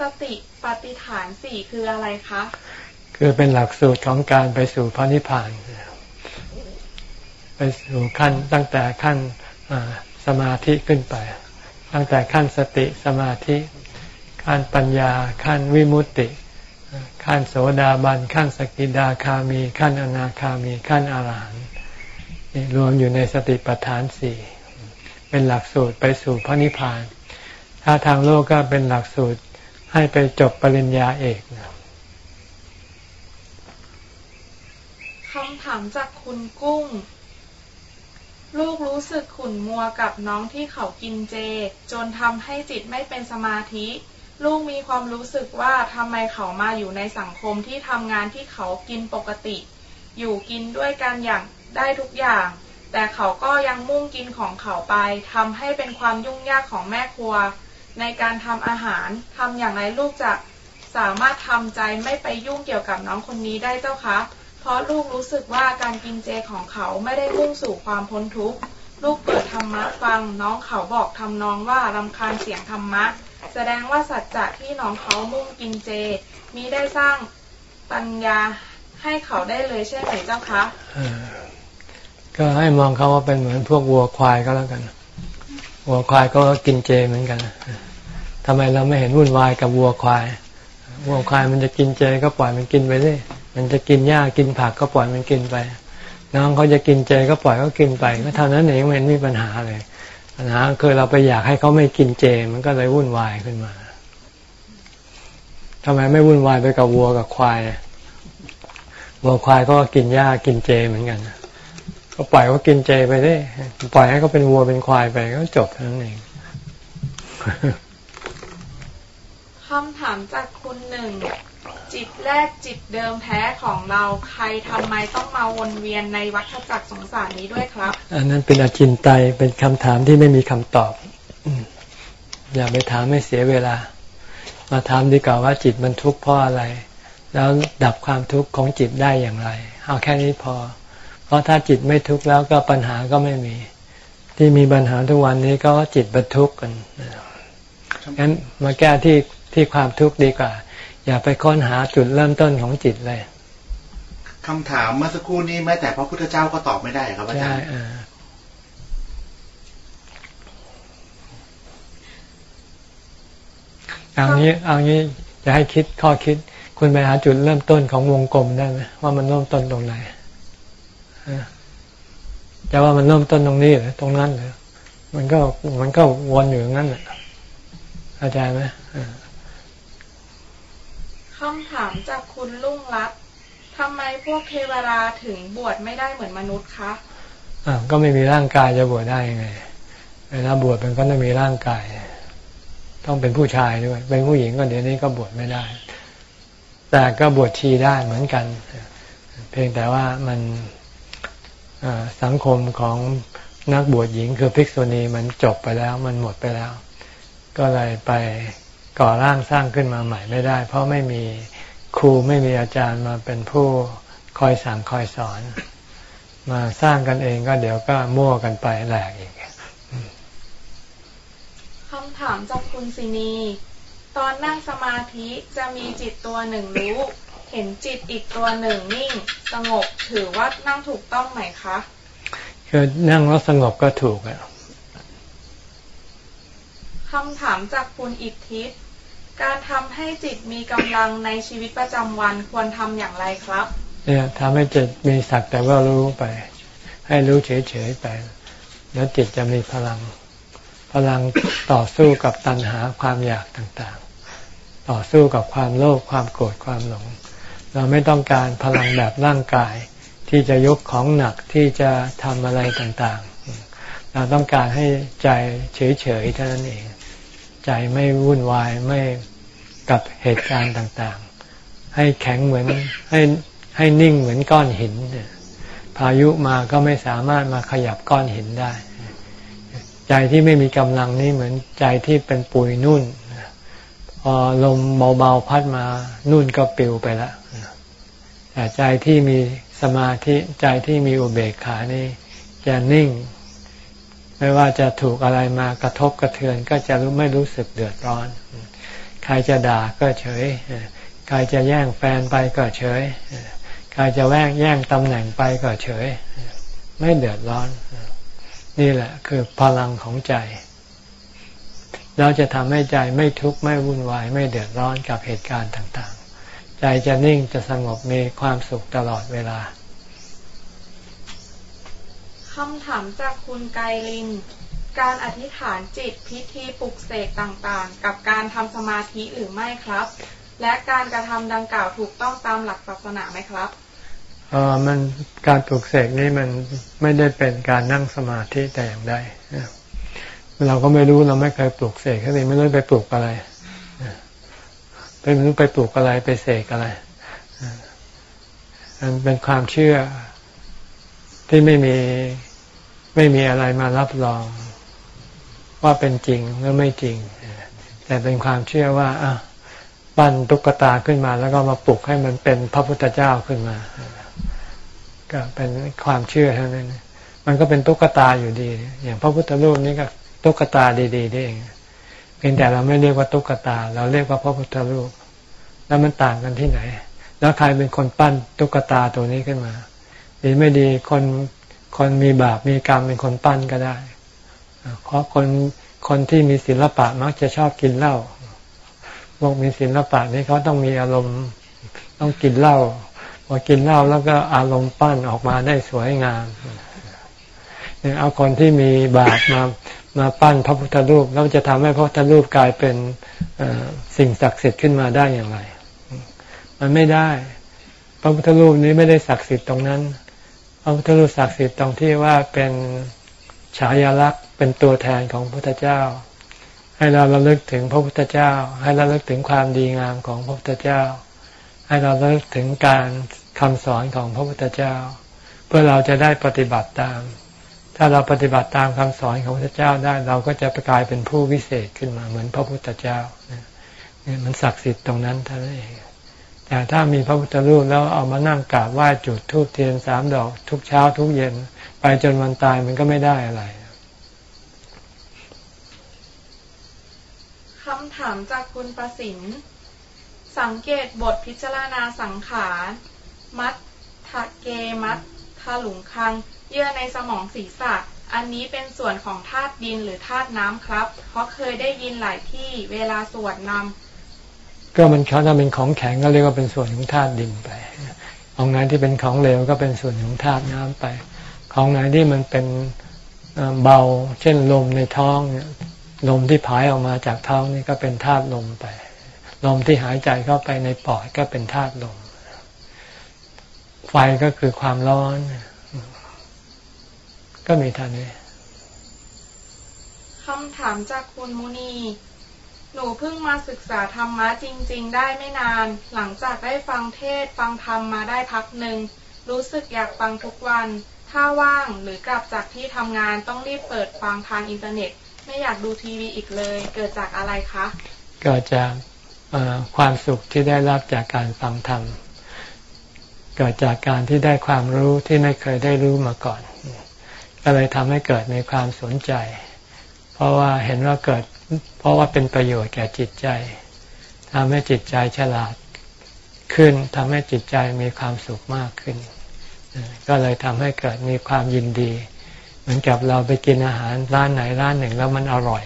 สติปฏิฐานสี่คืออะไรคะ คือเป็นหลักสูตรของการไปสู่พระนิพพาน ไปสู่ขั้นตั้งแต่ขั้นสมาธิขึ้นไป ตั้งแต่ขั้นสติสมาธิ ขั้นปัญญา ขั้นวิมุตติ ขั้นโสดาบัน ขั้นสกิดาคามี ขั้นอนาคามี ขั้นอาหารหันต์รวมอยู่ในสติปัฏฐานสี่เป็นหลักสูตรไปสู่พระนิพพาน ถ้าทางโลกก็เป็นหลักสูตรให้ไปจบปริญญาเอกคำถามจากคุณกุ้ง ลูกรู้สึกขุ่นมัวกับน้องที่เขากินเจ จนทำให้จิตไม่เป็นสมาธิ ลูกมีความรู้สึกว่าทำไมเขามาอยู่ในสังคมที่ทำงานที่เขากินปกติ อยู่กินด้วยกันอย่างได้ทุกอย่าง แต่เขาก็ยังมุ่งกินของเขาไปทำให้เป็นความยุ่งยากของแม่ครัว ในการทำอาหารทำอย่างไรลูกจะสามารถทำใจไม่ไปยุ่งเกี่ยวกับน้องคนนี้ได้เจ้าคะ เพราะลูกรู้สึกว่าการกินเจของเขาไม่ได้มุ่งสู่ความพ้นทุกข์ ลูกเปิดธรรมะฟังน้องเขาบอกทำนองว่ารำคาญเสียงธรรมะ แสดงว่าสัจจะที่น้องเขามุ่งกินเจ มีได้สร้างปัญญาให้เขาได้เลยใช่ไหมเจ้าคะก็ให้มองเขาว่าเป็นเหมือนพวกวัวควายก็แล้วกัน วัวควายก็กินเจเหมือนกันทำไมเราไม่เห็นวุ่นวายกับวัวควาย วัวควายมันจะกินเจก็ปล่อยมันกินไปเลยมันจะกินหญ้ากินผักก็ปล่อยมันกินไป น้องเขาจะกินเจก็ปล่อยเขากินไป ก็เท่านั้นเองมันมีปัญหาเลย ปัญหาคือเราไปอยากให้เขาไม่กินเจมันก็เลยวุ่นวายขึ้นมาทำไมไม่วุ่นวายไปกับวัวกับควายวัวควายก็กินหญ้ากินเจเหมือนกันก็ปล่อยเขากินเจไปได้ปล่อยให้เขาเป็นวัวเป็นควายไปก็จบนั่นเองคำถามจากคุณหนึ่ง จิตแรกจิตเดิมแท้ของเราใครทำไมต้องมาวนเวียนในวัฏจักรสงสารนี้ด้วยครับ อันนั้นเป็นอจินไตยเป็นคำถามที่ไม่มีคำตอบ อย่าไปถามไม่เสียเวลา มาถามดีกว่าว่าจิตมันทุกข์เพราะอะไร แล้วดับความทุกข์ของจิตได้อย่างไร เอาแค่นี้พอ เพราะถ้าจิตไม่ทุกข์แล้วก็ปัญหาก็ไม่มี ที่มีปัญหาทุกวันนี้ก็จิตบรรทุกกันงั้นมาแก้ที่ที่ความทุกข์ดีกว่า อย่าไปค้นหาจุดเริ่มต้นของจิตเลยคำถามเมื่อสักครู่นี้แม้แต่พระพุทธเจ้าก็ตอบไม่ได้ครับอาจารย์เอางี้เอางี้จะให้คิดข้อคิด คุณไปหาจุดเริ่มต้นของวงกลมได้ไหมว่ามันเริ่มต้นตรงไหนจะว่ามันเริ่มต้นตรงนี้หรือตรงนั้นหรือมันก็มันก็วนอยู่งั้นแหละเข้าใจไหม คำถามจากคุณลุ่งรัตทำไมพวกเทวดาถึงบวชไม่ได้เหมือนมนุษย์คะอ่าก็ไม่มีร่างกายจะบวชได้ยังไงเวลาบวชมันก็ต้องมีร่างกาย ต้องเป็นผู้ชายด้วย เป็นผู้หญิงก็เดี๋ยวนี้ก็บวชไม่ได้ แต่ก็บวชชีได้เหมือนกัน เพียงแต่ว่ามันสังคมของนักบวชหญิงคือภิกษุณีมันจบไปแล้ว มันหมดไปแล้ว ก็เลยไป ก่อร่างสร้างขึ้นมาใหม่ไม่ได้ เพราะไม่มีครูไม่มีอาจารย์มาเป็นผู้คอยสั่งคอยสอน มาสร้างกันเองก็เดี๋ยวก็มั่วกันไปแหลกอีกคำถามจากคุณสินี ตอนนั่งสมาธิจะมีจิตตัวหนึ่งรู้ เห็นจิตอีกตัวหนึ่งนิ่ง สงบถือว่านั่งถูกต้องไหมคะคือนั่งแล้วสงบก็ถูกอะคำถามจากคุณอิทธิศ การทำให้จิตมีกำลังในชีวิตประจำวันควรทำอย่างไรครับ เนี่ยทำให้จิตมีสักแต่ว่ารู้ไป ให้รู้เฉยๆไป แล้วจิตจะมีพลัง พลังต่อสู้กับตัณหาความอยากต่างๆ ต่อสู้กับความโลภความโกรธความหลง เราไม่ต้องการพลังแบบร่างกาย ที่จะยกของหนักที่จะทำอะไรต่างๆ เราต้องการให้ใจเฉยๆเท่านั้นเอง ใจไม่วุ่นวายไม่กับเหตุการณ์ต่างๆ ให้แข็งเหมือนให้ให้นิ่งเหมือนก้อนหิน พายุมาก็ไม่สามารถมาขยับก้อนหินได้ ใจที่ไม่มีกำลังนี่เหมือนใจที่เป็นปุยนุ่นพอลมเบาๆพัดมานุ่นก็ปิวไปแล้วแต่ใจที่มีสมาธิใจที่มีอุเบกขานี่จะนิ่ง ไม่ว่าจะถูกอะไรมากระทบกระเทือนก็จะรู้ไม่รู้สึกเดือดร้อน ใครจะด่าก็เฉย ใครจะแย่งแฟนไปก็เฉย ใครจะแย่งแย่งตำแหน่งไปก็เฉย ไม่เดือดร้อน นี่แหละคือพลังของใจ เราจะทำให้ใจไม่ทุกข์ไม่วุ่นวาย ไม่เดือดร้อนกับเหตุการณ์ต่างๆ ใจจะนิ่งจะสงบมีความสุขตลอดเวลา คำถามจากคุณไกลิน การอธิษฐานจิตพิธีปลุกเสกต่างๆ กับการทำสมาธิหรือไม่ครับ และการกระทำดังกล่าวถูกต้องตามหลักศาสนาไหมครับเออมันการปลุกเสกนี่มันไม่ได้เป็นการนั่งสมาธิแต่อย่างใดเราก็ไม่รู้เราไม่เคยปลุกเสกเขาเลยไม่รู้ไปปลุกอะไรไปไม่รู้ไปปลุกอะไรไปเสกอะไรมันเป็นความเชื่อที่ไม่มี ไม่มีอะไรมารับรอง ว่าเป็นจริงหรือไม่จริง แต่เป็นความเชื่อว่าอะปั้นตุ๊กตาขึ้นมา แล้วก็มาปลุกให้มันเป็นพระพุทธเจ้าขึ้นมา ก็เป็นความเชื่อเท่านั้น มันก็เป็นตุ๊กตาอยู่ดี อย่างพระพุทธรูปนี้ก็ตุ๊กตาดีๆนี่เองเพียงแต่เราไม่เรียกว่าตุ๊กตา เราเรียกว่าพระพุทธรูป แล้วมันต่างกันที่ไหน แล้วใครเป็นคนปั้นตุ๊กตาตัวนี้ขึ้นมา ดีไม่ดีคน คนมีบาปมีกรรมเป็นคนปั้นก็ได้ เพราะคนคนที่มีศิลปะมักจะชอบกินเหล้าพวกมีศิลปะนี่เขาต้องมีอารมณ์ต้องกินเหล้าพอกินเหล้าแล้วก็อารมณ์ปั้นออกมาได้สวยงามเนี่ยเอาคนที่มีบาปมามาปั้นพระพุทธรูปแล้วจะทำให้พระพุทธรูปกลายเป็นสิ่งศักดิ์สิทธิ์ขึ้นมาได้อย่างไร มันไม่ได้ พระพุทธรูปนี้ไม่ได้ศักดิ์สิทธิ์ตรงนั้น ระพุทธรูปศักดิ์สิทธิ์ตรงที่ว่าเป็นฉายาลักษณ์เป็นตัวแทนของพระพุทธเจ้า ให้เราระลึกถึงพระพุทธเจ้า ให้เราระลึกถึงความดีงามของพระพุทธเจ้า ให้เราเลิกถึงการคำสอนของพระพุทธเจ้า เพื่อเราจะได้ปฏิบัติตาม ถ้าเราปฏิบัติตามคำสอนของพระพุทธเจ้าได้เราก็จะกลายเป็นผู้วิเศษขึ้นมาเหมือนพระพุทธเจ้าเนี่ยมันศักดิ์สิทธิ์ตรงนั้นเท่านั้นเอง แต่ถ้ามีพระพุทธรูปแล้วเอามานั่งกราบไหว้จุดธูปเทียนสามดอกทุกเช้าทุกเย็น ไปจนวันตายมันก็ไม่ได้อะไรคำถามจากคุณประสินสังเกตบทพิจารณาสังขารมัดทะเกมัดทะหลุงคัง เยื่อในสมองศีรษะ อันนี้เป็นส่วนของธาตุดินหรือธาตุน้ำครับ เพราะเคยได้ยินหลายที่เวลาสวดนำ ก็มันเขาถ้าเป็นของแข็งก็เรียกว่าเป็นส่วนของธาตุดินไป ของไหนที่เป็นของเหลวก็เป็นส่วนของธาตุน้ำไป ของไหนที่มันเป็นเบา เช่นลมในท้องลมที่ผายออกมาจากท้องนี่ก็เป็นธาตุลมไป ลมที่หายใจเข้าไปในปอดก็เป็นธาตุลม ไฟก็คือความร้อน ก็มีท่านี้คำถามจากคุณมุนี หนูเพิ่งมาศึกษาธรรมะจริง ๆ ได้ไม่นาน หลังจากได้ฟังเทศฟังธรรมมาได้พักหนึ่ง รู้สึกอยากฟังทุกวัน ถ้าว่างหรือกลับจากที่ทำงานต้องรีบเปิดฟังทางอินเทอร์เน็ต ไม่อยากดูทีวีอีกเลย เกิดจากอะไรคะ เกิดจากความสุขที่ได้รับจากการฟังธรรม เกิดจากการที่ได้ความรู้ที่ไม่เคยได้รู้มาก่อน ก็เลยทำให้เกิดในความสนใจ เพราะว่าเห็นว่าเกิด เพราะว่าเป็นประโยชน์แก่จิตใจทำให้จิตใจฉลาดขึ้นทำให้จิตใจมีความสุขมากขึ้น ก็เลยทำให้เกิดมีความยินดี เหมือนกับเราไปกินอาหารร้านไหนร้านหนึ่งแล้วมันอร่อย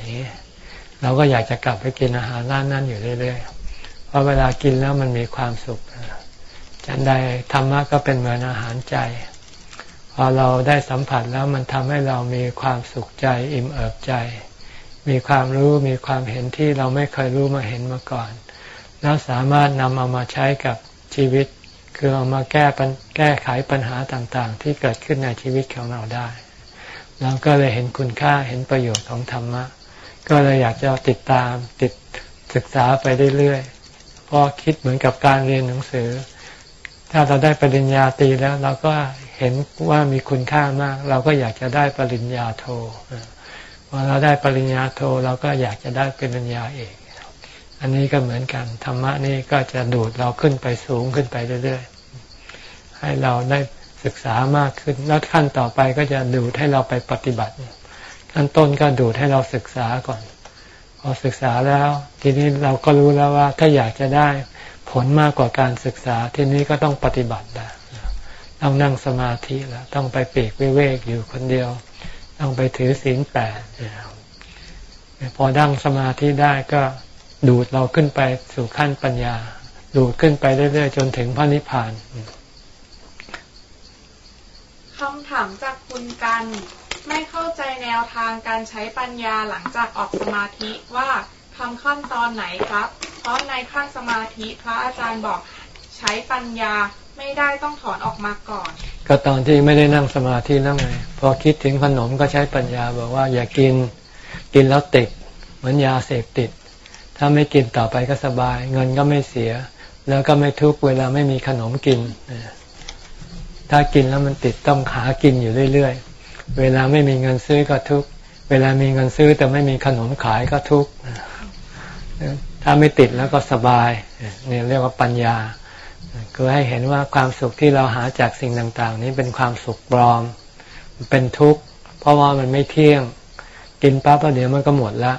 เราก็อยากจะกลับไปกินอาหารร้านนั้นอยู่เรื่อยๆ เพราะเวลากินแล้วมันมีความสุขจันใดธรรมะก็เป็นเหมือนอาหารใจ พอเราได้สัมผัสแล้วมันทำให้เรามีความสุขใจอิ่มเอิบใจ มีความรู้มีความเห็นที่เราไม่เคยรู้มาเห็นมาก่อน แล้วสามารถนำเอามาใช้กับชีวิต คือเอามาแก้แก้ไขปัญหาต่างๆ ที่เกิดขึ้นในชีวิตของเราได้ เราก็เลยเห็นคุณค่าเห็นประโยชน์ของธรรมะ ก็เลยอยากจะติดตามติดศึกษาไปเรื่อยๆเพราะคิดเหมือนกับการเรียนหนังสือ ถ้าเราได้ปริญญาตรีแล้วเราก็เห็นว่ามีคุณค่ามาก เราก็อยากจะได้ปริญญาโท พอเราได้ปริญญาโทเราก็อยากจะได้ปริญญาเอกอันนี้ก็เหมือนกันธรรมะนี่ก็จะดูดเราขึ้นไปสูงขึ้นไปเรื่อยๆให้เราได้ศึกษามากขึ้นแล้วขั้นต่อไปก็จะดูดให้เราไปปฏิบัติขั้นต้นก็ดูดให้เราศึกษาก่อน พอศึกษาแล้ว ทีนี้เราก็รู้แล้วว่าถ้าอยากจะได้ผลมากกว่าการศึกษาทีนี้ก็ต้องปฏิบัติแล้วต้องนั่งสมาธิแล้วต้องไปเปีกเวกอยู่คนเดียว ต้องไปถือศีลแปดพอดั้งสมาธิได้ก็ดูดเราขึ้นไปสู่ขั้นปัญญา ดูดขึ้นไปเรื่อยๆ จนถึงพระนิพพานคำถามจากคุณกันไม่เข้าใจแนวทางการใช้ปัญญาหลังจากออกสมาธิว่าทำขั้นตอนไหนครับ เพราะในขั้นสมาธิพระอาจารย์บอกใช้ปัญญา ไม่ได้ต้องถอนออกมาก่อน ก็ตอนที่ไม่ได้นั่งสมาธิแล้วไงพอคิดถึงขนมก็ใช้ปัญญาบอกว่าอย่ากินกินแล้วติด เหมือนยาเสพติด ถ้าไม่กินต่อไปก็สบาย เงินก็ไม่เสีย แล้วก็ไม่ทุกเวลาไม่มีขนมกิน ถ้ากินแล้วมันติดต้องหากินอยู่เรื่อยๆ เวลาไม่มีเงินซื้อก็ทุกเวลามีเงินซื้อแต่ไม่มีขนมขายก็ทุกถ้าไม่ติดแล้วก็สบายเนี่ยเรียกว่าปัญญา คือให้เห็นว่าความสุขที่เราหาจากสิ่งต่างๆ นี้เป็นความสุขปลอม เป็นทุกข์ เพราะว่ามันไม่เที่ยง กินปั๊บแล้วเดี๋ยวมันก็หมดละ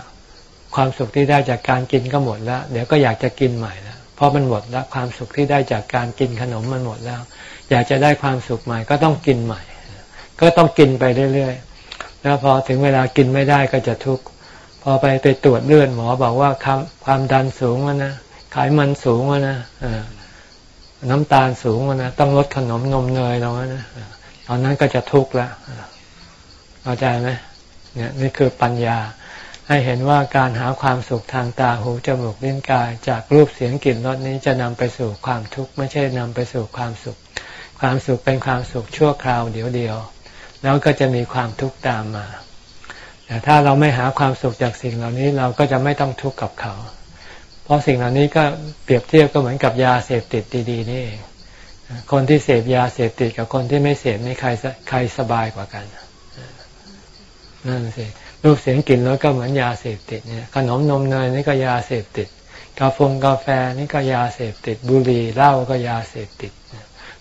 ความสุขที่ได้จากการกินก็หมดล้วเดี๋ยวก็อยากจะกินใหม่ล้วเพราะมันหมดล้วความสุขที่ได้จากการกินขนมมันหมดแล้ว อยากจะได้ความสุขใหม่ก็ต้องกินใหม่ ก็ต้องกินไปเรื่อยๆแล้วพอถึงเวลากินไม่ได้ก็จะทุกข์พอไปไปตรวจเลือดหมอบอกว่าความความดันสูงแล้วนะไขมันสูงแล้วนะ น้ำตาลสูงนะต้องลดขนมนมเนยแล้วนะตอนนั้นก็จะทุกข์ละเข้าใจไหมเนี่ยนี่คือปัญญา ให้เห็นว่าการหาความสุขทางตาหูจมูกลิ้นกาย จากรูปเสียงกลิ่นรสนี้จะนำไปสู่ความทุกข์ไม่ใช่นำไปสู่ความสุข ความสุขเป็นความสุขชั่วคราวเดียวเดียว แล้วก็จะมีความทุกข์ตามมา แต่ถ้าเราไม่หาความสุขจากสิ่งเหล่านี้เราก็จะไม่ต้องทุกข์กับเขา เพราะสิ่งเหล่านี้ก็เปรียบเทียบก็เหมือนกับยาเสพติดดีๆนี่เองคนที่เสพยาเสพติดกับคนที่ไม่เสพนี่ใครใครสบายกว่ากันนั่นสิรูปเสียงกลิ่นแล้วก็เหมือนยาเสพติดเนี่ยขนมนมเนยนี่ก็ยาเสพติด กาแฟกาแฟนี่ก็ยาเสพติด บุหรี่เหล้าก็ยาเสพติด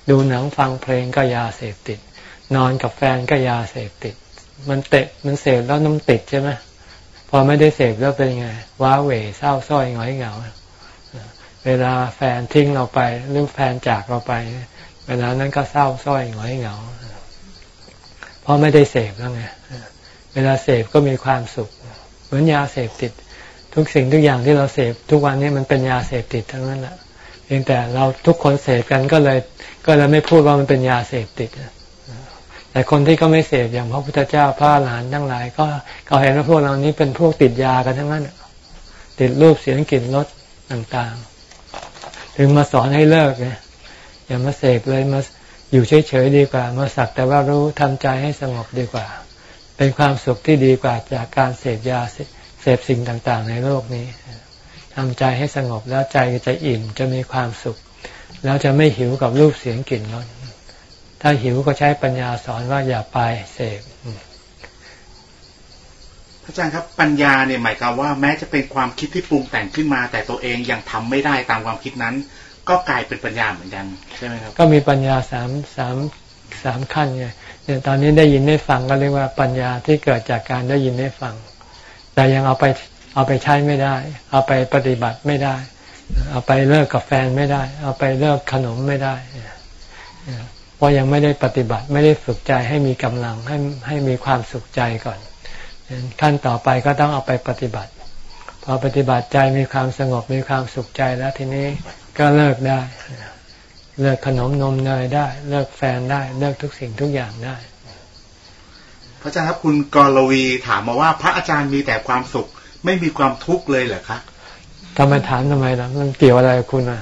ดูหนังฟังเพลงก็ยาเสพติด นอนกับแฟนก็ยาเสพติด มันเตะมันเสพแล้วน้ำติดใช่ไหม พอไม่ได้เสพแล้วเป็นไง ว้าเหวเศร้าส้อยหงอยเหงา เวลาแฟนทิ้งเราไปหรือแฟนจากเราไป เวลานั้นก็เศร้าส้อยหงอยเหงาเพราะไม่ได้เสพแล้วไงเวลาเสพก็มีความสุข เหมือนยาเสพติด ทุกสิ่งทุกอย่างที่เราเสพทุกวันนี้มันเป็นยาเสพติดทั้งนั้นแหละเพียงแต่เราทุกคนเสพกันก็เลย ก็เลยไม่พูดว่ามันเป็นยาเสพติด แต่คนที่ก็ไม่เสพอย่างพระพุทธเจ้าพระหลานทั้งหลาย ก็เขาเห็นว่าพวกเรานี้เป็นพวกติดยากันทั้งนั้นติดรูปเสียงกลิ่นรสต่างๆ ถึงมาสอนให้เลิกไงอย่ามาเสพเลยมาอยู่เฉยๆดีกว่า มาสักแต่ว่ารู้ทำใจให้สงบดีกว่า เป็นความสุขที่ดีกว่าจากการเสพยาเสพสิ่งต่างๆ ในโลกนี้ทำใจให้สงบแล้วใจจะอิ่มจะมีความสุข แล้วจะไม่หิวกับรูปเสียงกลิ่นรส ถ้าหิวก็ใช้ปัญญาสอนว่าอย่าไปเสพพระอาจารย์ครับปัญญาเนี่ยหมายความว่าแม้จะเป็นความคิดที่ปรุงแต่งขึ้นมา แต่ตัวเองยังทำไม่ได้ตามความคิดนั้น ก็กลายเป็นปัญญาเหมือนกันใช่ไหมครับก็มีปัญญาสามสามสามขั้นไงเนี่ยตอนนี้ได้ยินได้ฟังก็เรียกว่าปัญญาที่เกิดจากการได้ยินได้ฟัง แต่ยังเอาไปเอาไปใช้ไม่ได้ เอาไปปฏิบัติไม่ได้ เอาไปเลิกกับแฟนไม่ได้ เอาไปเลิกขนมไม่ได้ ราะยังไม่ได้ปฏิบัติไม่ได้ฝึกใจให้มีกำลังให้ให้มีความสุขใจก่อนขั้นต่อไปก็ต้องเอาไปปฏิบัติ พอปฏิบัติใจมีความสงบมีความสุขใจแล้วทีนี้ก็เลิกได้ เลิกขนมนมเนยได้ เลิกแฟนได้ เลิกทุกสิ่งทุกอย่างได้ พระอาจารย์ครับคุณกรวีถามมาว่าพระอาจารย์มีแต่ความสุข ไม่มีความทุกข์เลยเหรอคะ ทำไมถามทำไมล่ะมันเกี่ยวอะไรกับคุณอะ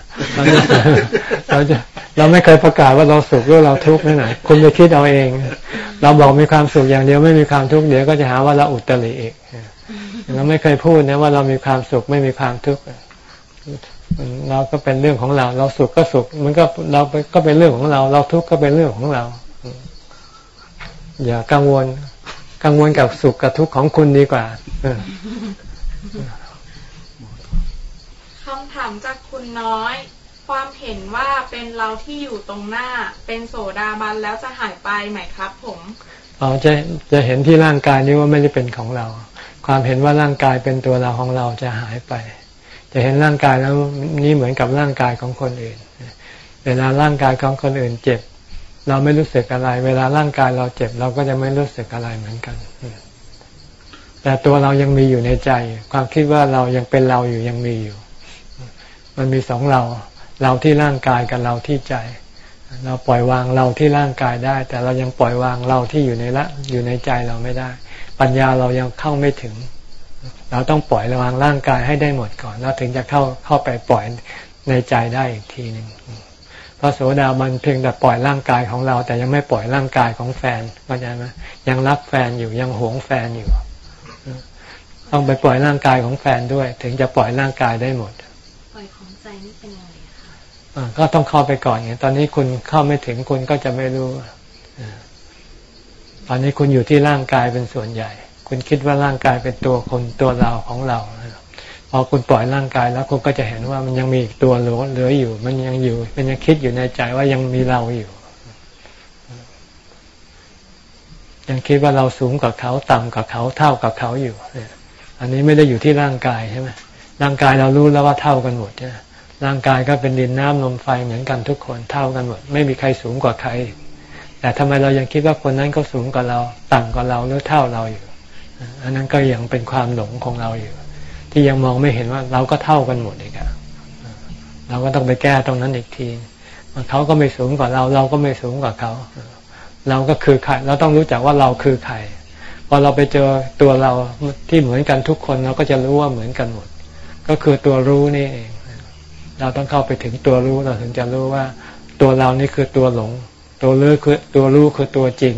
เราจะเราไม่เคยประกาศว่าเราสุขหรือเราทุกข์นี่ไหนคุณไปคิดเอาเอง เราบอกมีความสุขอย่างเดียวไม่มีความทุกข์เดี๋ยวก็จะหาว่าเราอุตริเองเราไม่เคยพูดนะว่าเรามีความสุขไม่มีความทุกข์เราก็เป็นเรื่องของเรา เราสุขก็สุข มันก็เราก็เป็นเรื่องของเรา เราทุกข์ก็เป็นเรื่องของเราอย่ากังวล กังวลกับสุขกับทุกข์ของคุณดีกว่า คำถามจากคุณน้อย ความเห็นว่าเป็นเราที่อยู่ตรงหน้า เป็นโสดาบันแล้วจะหายไปไหมครับผมอ๋อจะจะเห็นที่ร่างกายนี้ว่าไม่ได้เป็นของเรา ความเห็นว่าร่างกายเป็นตัวเราของเราจะหายไป จะเห็นร่างกายแล้วนี่เหมือนกับร่างกายของคนอื่น เวลาร่างกายของคนอื่นเจ็บ เราไม่รู้สึกอะไร เวลาร่างกายเราเจ็บเราก็จะไม่รู้สึกอะไรเหมือนกันแต่ตัวเรายังมีอยู่ในใจ ความคิดว่าเรายังเป็นเราอยู่ยังมีอยู่ มันมีสองเรา เราที่ร่างกายกับเราที่ใจ เราปล่อยวางเราที่ร่างกายได้ แต่เรายังปล่อยวางเราที่อยู่ในละอยู่ในใจเราไม่ได้ ปัญญาเรายังเข้าไม่ถึง เราต้องปล่อยวางร่างกายให้ได้หมดก่อน แล้วถึงจะเข้าเข้าไปปล่อยในใจได้อีกทีหนึ่งพระโสดาบันเพียงแต่ปล่อยร่างกายของเรา แต่ยังไม่ปล่อยร่างกายของแฟนเข้าใจไหมยังรักแฟนอยู่ยังหวงแฟนอยู่ ต้องไปปล่อยร่างกายของแฟนด้วย ถึงจะปล่อยร่างกายได้หมด ก็ต้องเข้าไปก่อนไงตอนนี้คุณเข้าไม่ถึงคุณก็จะไม่รู้ตอนนี้คุณอยู่ที่ร่างกายเป็นส่วนใหญ่ คุณคิดว่าร่างกายเป็นตัวคนตัวเราของเราพอคุณปล่อยร่างกายแล้วคุณก็จะเห็นว่ามันยังมีอีกตัวเหลืออยู่ มันยังอยู่ มันยังคิดอยู่ในใจว่ายังมีเราอยู่ ยังคิดว่าเราสูงกว่าเขาต่ำกว่าเขาเท่ากับเขาอยู่อันนี้ไม่ได้อยู่ที่ร่างกายใช่ไหมร่างกายเรารู้แล้วว่าเท่ากันหมดใช่ไหม ร่างกายก็เป็นดินน้ำลมไฟเหมือนกันทุกคนเท่ากันหมด ไม่มีใครสูงกว่าใคร แต่ทำไมเรายังคิดว่าคนนั้นก็สูงกว่าเรา ต่ำกว่าเราหรือเท่าเราอยู่ อันนั้นก็ยังเป็นความหลงของเราอยู่ ที่ยังมองไม่เห็นว่าเราก็เท่ากันหมดอีกอะเราก็ต้องไปแก้ตรงนั้นอีกทีเขาก็ไม่สูงกว่าเรา เราก็ไม่สูงกว่าเขาเราก็คือใครเราต้องรู้จักว่าเราคือใครพอเราไปเจอตัวเราที่เหมือนกันทุกคนเราก็จะรู้ว่าเหมือนกันหมด ก็คือตัวรู้นี่เอง เราต้องเข้าไปถึงตัวรู้เราถึงจะรู้ว่า ตัวเรานี่คือตัวหลง ตัวรู้คือตัวรู้คือตัวจริง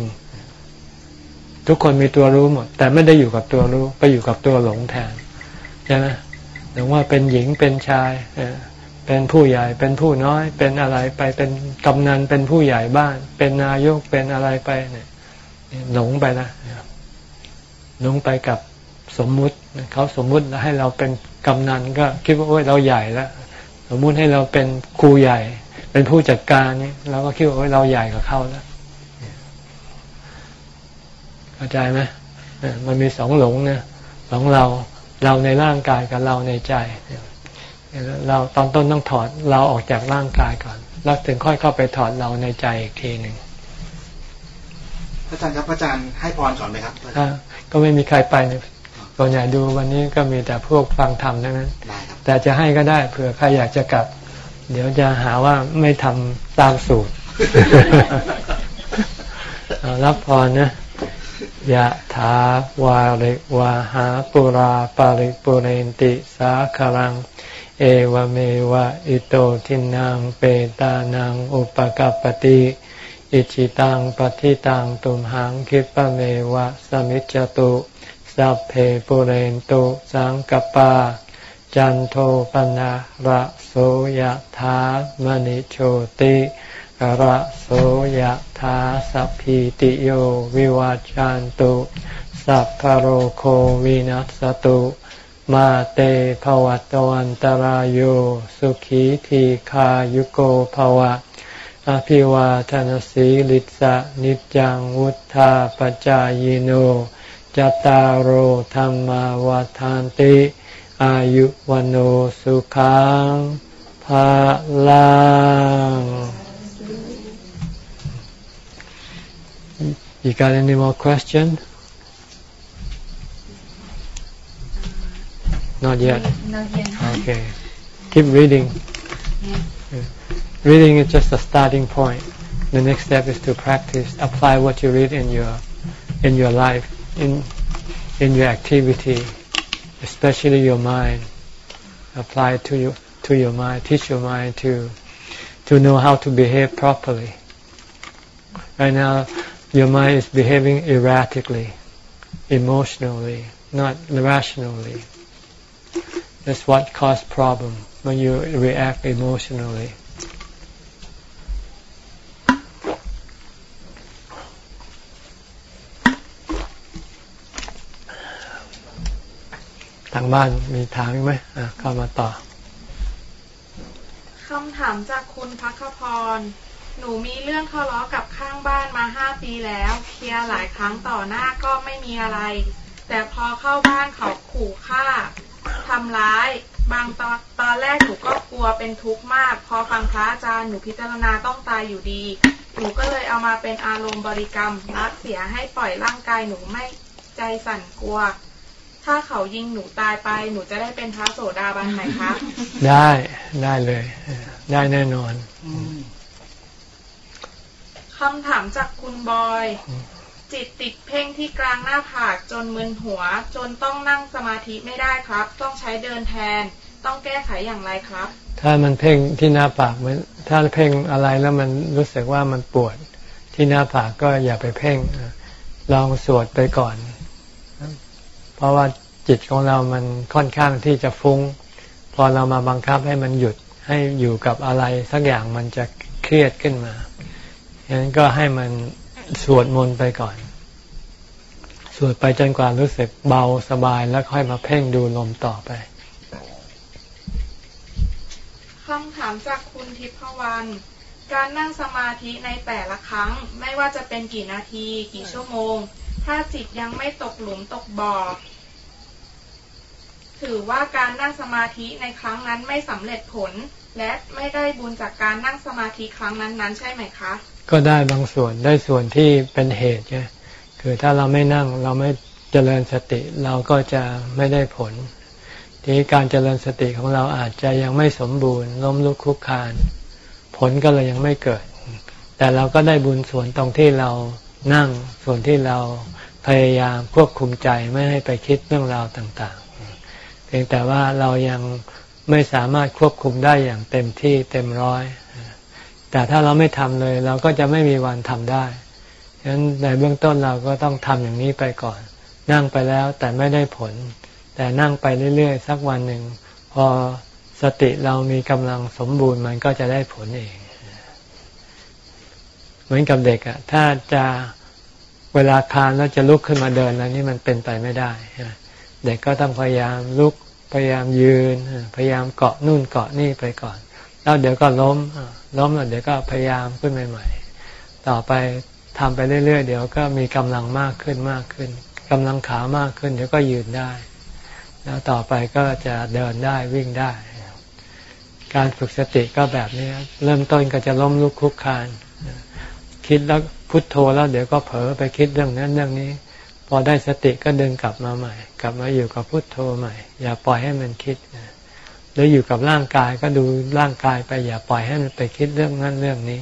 ทุกคนมีตัวรู้หมด แต่ไม่ได้อยู่กับตัวรู้ไปอยู่กับตัวหลงแทนใช่ไหมหรือว่าเป็นหญิงเป็นชายเป็นผู้ใหญ่เป็นผู้น้อย เป็นอะไรไปเป็นกำนันเป็นผู้ใหญ่บ้าน เป็นนายกเป็นอะไรไปเนี่ยหลงไปนะหลงไปกับสมมุติเขาสมมุติให้เราเป็นกำนันก็คิดว่าโอ้ยเราใหญ่แล้ว สมมุติให้เราเป็นครูใหญ่ เป็นผู้จัดการนี่เราก็คิดว่าโอ้ยเราใหญ่กว่าเขาแล้วเข้าใจไหมมันมีสองหลงเนี่ยสองเราเราในร่างกายกับเราในใจ เราตอนต้นต้องถอดเราออกจากร่างกายก่อน แล้วถึงค่อยเข้าไปถอดเราในใจอีกทีหนึ่งพระอาจารย์ครับพระอาจารย์ให้พรก่อนไหมครับก็ไม่มีใครไป ตัวใหญ่ดูวันนี้ก็มีแต่พวกฟังธรรมทั้งนั้น แต่จะให้ก็ได้เผื่อใครอยากจะกลับ เดี๋ยวจะหาว่าไม่ทำตามสูตรรับพรนะยะถาวาริวาหาปุราปาริปุเรนติสาคลัง เอวเมวะอิโตทินังเปตานังอุปกัปติอิจิตังปฏิตังตุมหังคิปะเมวะสมิจจตุ สัพเพปุเรนตุสังกปา จันโทปนะระโสยะถามณิโชติระโสยธาสัพพิติโยวิวาจันตุสัพพโรโควินัสตุมาเตภวัตวันตารโยสุขีทีขายุโกภวะ อภิวาทนสีลิสะนิจังวุธาปจายโน จตารโหธรรมวาทานติอายุวันโอสุขังภาลัง You got any more question? Not yet. Not yet. Okay. Keep reading. Yeah. Reading is just a starting point. The next step is to practice, apply what you read in your in your life, in in your activity, especially your mind. Apply to your to your mind. Teach your mind to to know how to behave properly. Right now, your mind is behaving erratically, emotionally, not rationally. That's what causes problem when you react emotionally. ทางบ้านมีถามไหมเข้ามาต่อคำถามจากคุณพักพร หนูมีเรื่องทะเลาะกับข้างบ้านมาห้าปีแล้ว เคลียร์หลายครั้งต่อหน้าก็ไม่มีอะไร แต่พอเข้าบ้านเขาขู่ฆ่าทำร้าย บางตอนตอนแรกหนูก็กลัวเป็นทุกข์มาก พอฟังพระอาจารย์หนูพิจารณาต้องตายอยู่ดี หนูก็เลยเอามาเป็นอารมณ์บริกรรมรักเสียให้ปล่อยร่างกายหนูไม่ใจสั่นกลัว ถ้าเขายิงหนูตายไป หนูจะได้เป็นพระโสดาบันไหมคะได้ได้เลย ได้แน่นอนคำถามจากคุณบอย จิตติดเพ่งที่กลางหน้าผากจนมึนหัว จนต้องนั่งสมาธิไม่ได้ครับ ต้องใช้เดินแทน ต้องแก้ไขอย่างไรครับ ถ้ามันเพ่งที่หน้าผากเหมือนถ้าเพ่งอะไรแล้วมันรู้สึกว่ามันปวด ที่หน้าผากก็อย่าไปเพ่งลองสวดไปก่อน เพราะว่าจิตของเรามันค่อนข้างที่จะฟุง้ง พอเรามาบังคับให้มันหยุดให้อยู่กับอะไรสักอย่างมันจะเครียดขึ้นมาฉะนั้นก็ให้มันสวดมนต์ไปก่อน สวดไปจนกว่ารู้สึกเบาสบายแล้วค่อยมาเพ่งดูลมต่อไปคำถามจากคุณทิพวรรณการนั่งสมาธิในแต่ละครั้ง ไม่ว่าจะเป็นกี่นาทีกี่ชั่วโมง ถ้าจิตยังไม่ตกหลุมตกบ่อ ถือว่าการนั่งสมาธิในครั้งนั้นไม่สำเร็จผล และไม่ได้บุญจากการนั่งสมาธิครั้งนั้นๆ ใช่ไหมคะ ก็ได้บางส่วนได้ส่วนที่เป็นเหตุไงคือถ้าเราไม่นั่งเราไม่เจริญสติเราก็จะไม่ได้ผล ทีการเจริญสติของเราอาจจะยังไม่สมบูรณ์ล้มลุกคุกคาน ผลก็เลยยังไม่เกิด แต่เราก็ได้บุญส่วนตรงที่เรานั่งส่วนที่เรา พยายามควบคุมใจไม่ให้ไปคิดเรื่องราวต่างพียงแต่ว่าเรายังไม่สามารถควบคุมได้อย่างเต็มที่เต็มร้อย แต่ถ้าเราไม่ทำเลย เราก็จะไม่มีวันทำได้ฉะนั้นในเบื้องต้นเราก็ต้องทำอย่างนี้ไปก่อน นั่งไปแล้วแต่ไม่ได้ผล แต่นั่งไปเรื่อยๆ สักวันหนึ่ง พอสติเรามีกำลังสมบูรณ์มันก็จะได้ผลเอง เหมือนกับเด็กอะถ้าจะ เวลาคานแล้วจะลุกขึ้นมาเดินแล้วนี่มันเป็นไปไม่ได้ เด็กก็ต้องพยายามลุกพยายามยืน พยายามเกาะนู่นเกาะนี่ไปก่อน แล้วเดี๋ยวก็ล้มล้มแล้วเดี๋ยวก็พยายามขึ้นใหม่ ๆ ต่อไปทำไปเรื่อย ๆ เดี๋ยวก็มีกำลังมากขึ้นมากขึ้นกำลังขามากขึ้น เดี๋ยวก็ยืนได้ แล้วต่อไปก็จะเดินได้วิ่งได้ การฝึกสติก็แบบนี้ เริ่มต้นก็จะล้มลุกคุกคาน คิดแล้ว พุทโธแล้วเดี๋ยวก็เผลอไปคิดเรื่องนั้นเรื่องนี้ พอได้สติก็ดึงกลับมาใหม่ กลับมาอยู่กับพุทโธใหม่ อย่าปล่อยให้มันคิดหรืออยู่กับร่างกายก็ดูร่างกายไปอย่าปล่อยให้มันไปคิดเรื่องนั้นเรื่องนี้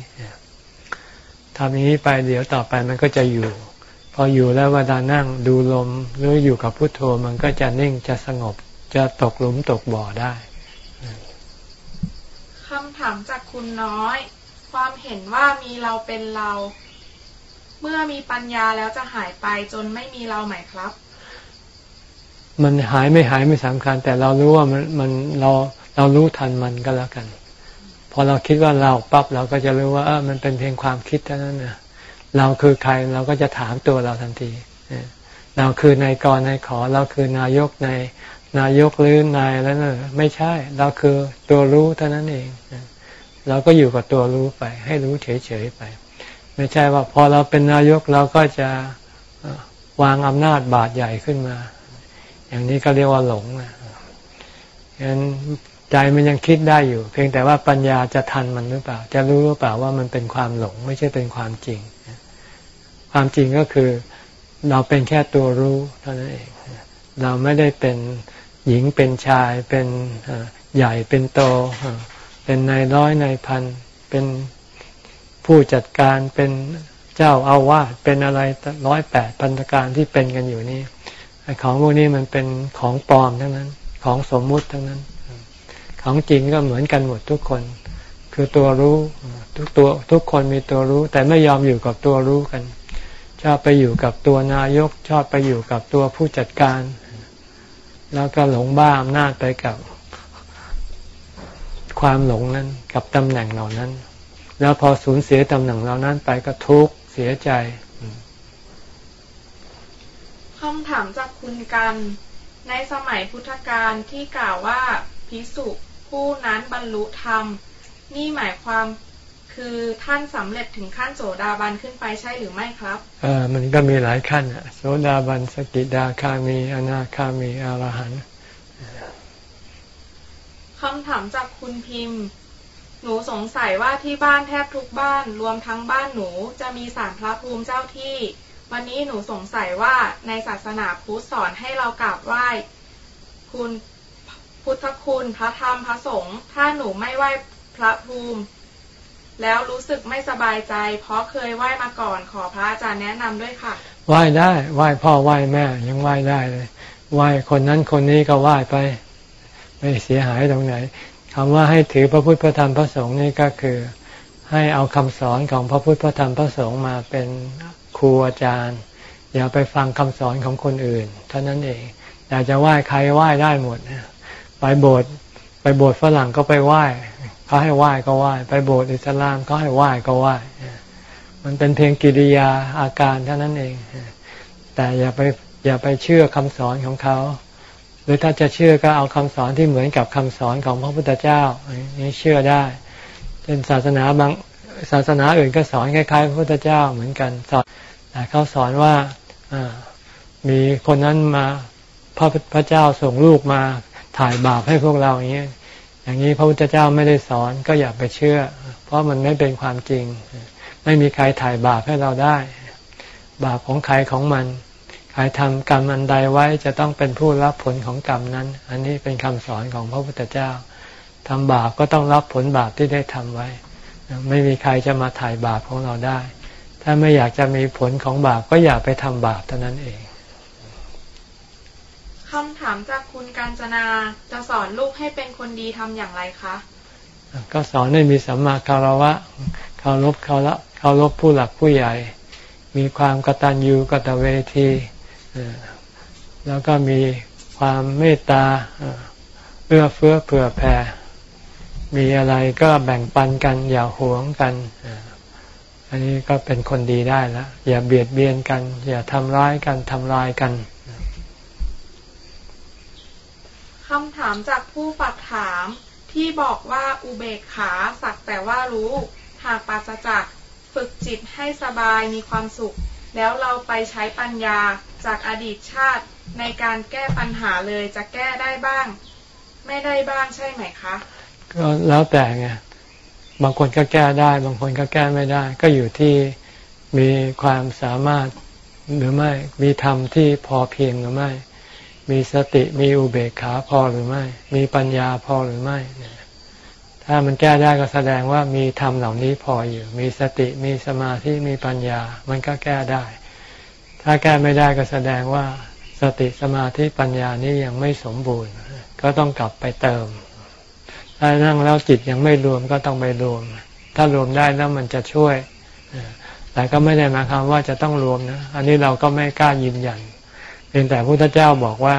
ทำอย่างนี้ไปเดี๋ยวต่อไปมันก็จะอยู่ พออยู่แล้วเวลานั่งดูลมหรืออยู่กับพุทโธมันก็จะนิ่งจะสงบจะตกหลุมตกบ่อได้คำถามจากคุณน้อย ความเห็นว่ามีเราเป็นเรา เมื่อมีปัญญาแล้วจะหายไปจนไม่มีเราไหมครับ มันหายไม่หายไม่สำคัญ แต่เรารู้ว่ามันมันเราเรารู้ทันมันก็แล้วกัน พอเราคิดว่าเราปั๊บเราก็จะรู้ว่าเออมันเป็นเพียงความคิดเท่านั้นนะเราคือใครเราก็จะถามตัวเราทันทีเราคือนายกรนายขอเราคือนายกในนายกหรือนายแล้วนะไม่ใช่ เราคือตัวรู้เท่านั้นเอง เราก็อยู่กับตัวรู้ไป ให้รู้เฉยๆไป ไม่ใช่ว่าพอเราเป็นนายกเราก็จะวางอำนาจบาดใหญ่ขึ้นมา อย่างนี้ก็เรียกว่าหลงนะฉะนั้นใจมันยังคิดได้อยู่ เพียงแต่ว่าปัญญาจะทันมันหรือเปล่า จะรู้หรือเปล่าว่ามันเป็นความหลง ไม่ใช่เป็นความจริง ความจริงก็คือเราเป็นแค่ตัวรู้เท่านั้นเอง เราไม่ได้เป็นหญิงเป็นชายเป็นใหญ่เป็นโต เป็นนายร้อยนายพัน เป็น ผู้จัดการเป็นเจ้าอาวาสเป็นอะไรร้อยแปดพันธการที่เป็นกันอยู่นี่ของพวกนี้มันเป็นของปลอมทั้งนั้น ของสมมุติทั้งนั้น ของจริงก็เหมือนกันหมดทุกคน คือตัวรู้ทุกตัวทุกคนมีตัวรู้ แต่ไม่ยอมอยู่กับตัวรู้กัน ชอบไปอยู่กับตัวนายก ชอบไปอยู่กับตัวผู้จัดการ แล้วก็หลงบ้าอำนาจไปกับความหลงนั้นกับตำแหน่งเหล่านั้น แล้วพอสูญเสียตำแหน่งเรานั้นไปก็ทุกข์เสียใจคำถามจากคุณกัน ในสมัยพุทธกาลที่กล่าวว่าพิสุผู้นั้นบรรลุธรรม นี่หมายความคือท่านสำเร็จถึงขั้นโสดาบันขึ้นไปใช่หรือไม่ครับ เออมันก็มีหลายขั้นอะโสดาบันสกิดาคามีอนาคามีอรหันต์คำถามจากคุณพิมพ์ หนูสงสัยว่าที่บ้านแทบทุกบ้านรวมทั้งบ้านหนูจะมีสารพระภูมิเจ้าที่ วันนี้หนูสงสัยว่าในศาสนาพุทธสอนให้เรากราบไหว้คุณพุทธคุณพระธรรมพระสงฆ์ถ้าหนูไม่ไหว้พระภูมิ แล้วรู้สึกไม่สบายใจ เพราะเคยไหว้มาก่อนขอพระอาจารย์แนะนำด้วยค่ะไหว้ได้ไหว้พ่อไหว้แม่ยังไหว้ได้เลยไหว้คนนั้นคนนี้ก็ไหว้ไป ไม่เสียหายตรงไหน คำว่าให้ถือพระพุทธพระธรรมพระสงฆ์นี่ก็คือ ให้เอาคำสอนของพระพุทธพระธรรมพระสงฆ์มาเป็นครูอาจารย์ อย่าไปฟังคำสอนของคนอื่น เท่านั้นเองอยากจะไหว้ใครไหว้ได้หมดไปโบสถ์ไปโบสถ์ฝรั่งก็ไปไหว้เขาให้ไหว้ก็ไหว้ ไปโบสถ์อิสลามก็ให้ไหว้ก็ไหว้มันเป็นเพียงกิริยาอาการเท่านั้นเอง แต่อย่าไปอย่าไปเชื่อคำสอนของเขา รือถ้าจะเชื่อก็เอาคำสอนที่เหมือนกับคำสอนของพระพุทธเจ้านี่เชื่อได้เป็นศาสนาบางศาสนาอื่นก็สอนคล้ายๆพระพุทธเจ้าเหมือนกันสอนแต่เขาสอนว่ามีคนนั้นมาพระพระเจ้าส่งลูกมาถ่ายบาปให้พวกเราอย่างนี้อย่างนี้พระพุทธเจ้าไม่ได้สอนก็อย่าไปเชื่อ เพราะมันไม่เป็นความจริง ไม่มีใครถ่ายบาปให้เราได้ บาปของใครของมัน ใครทำกรรมอันใดไว้จะต้องเป็นผู้รับผลของกรรมนั้น อันนี้เป็นคำสอนของพระพุทธเจ้าทำบาปก็ต้องรับผลบาปที่ได้ทำไว้ ไม่มีใครจะมาถ่ายบาปของเราได้ ถ้าไม่อยากจะมีผลของบาปก็อย่าไปทำบาปเท่านั้นเองคำถามจากคุณกาญจนาจะสอนลูกให้เป็นคนดีทำอย่างไรคะ ก็สอนให้มีสัมมาคารวะเคารพเคารพเคารพผู้หลักผู้ใหญ่ มีความกตัญญูกตเวที แล้วก็มีความเมตตาเอื้อเฟื้อเผื่อแผ่ มีอะไรก็แบ่งปันกัน อย่าหวงกัน อันนี้ก็เป็นคนดีได้แล้ว อย่าเบียดเบียนกัน อย่าทำร้ายกันทำลายกันคำถามจากผู้ฝากถามที่บอกว่าอุเบกขาสักแต่ว่ารู้ หากปราศจากฝึกจิตให้สบายมีความสุข แล้วเราไปใช้ปัญญาจากอดีตชาติในการแก้ปัญหาเลยจะแก้ได้บ้าง ไม่ได้บ้างใช่ไหมคะ ก็แล้วแต่ไงบางคนก็แก้ได้ บางคนก็แก้ไม่ได้ ก็อยู่ที่มีความสามารถหรือไม่ มีธรรมที่พอเพียงหรือไม่ มีสติมีอุเบกขาพอหรือไม่ มีปัญญาพอหรือไม่ ถ้ามันแก้ได้ก็แสดงว่ามีธรรมเหล่านี้พออยู่ มีสติมีสมาธิมีปัญญา มันก็แก้ได้ ถ้าแก้ไม่ได้ก็แสดงว่าสติสมาธิปัญญานี้ยังไม่สมบูรณ์ ก็ต้องกลับไปเติม ถ้านั่งแล้วจิตยังไม่รวมก็ต้องไปรวม ถ้ารวมได้แล้วมันจะช่วย แต่ก็ไม่ได้หมายความว่าจะต้องรวมนะ อันนี้เราก็ไม่กล้ายืนยันเพียงแต่พระพุทธเจ้าบอกว่า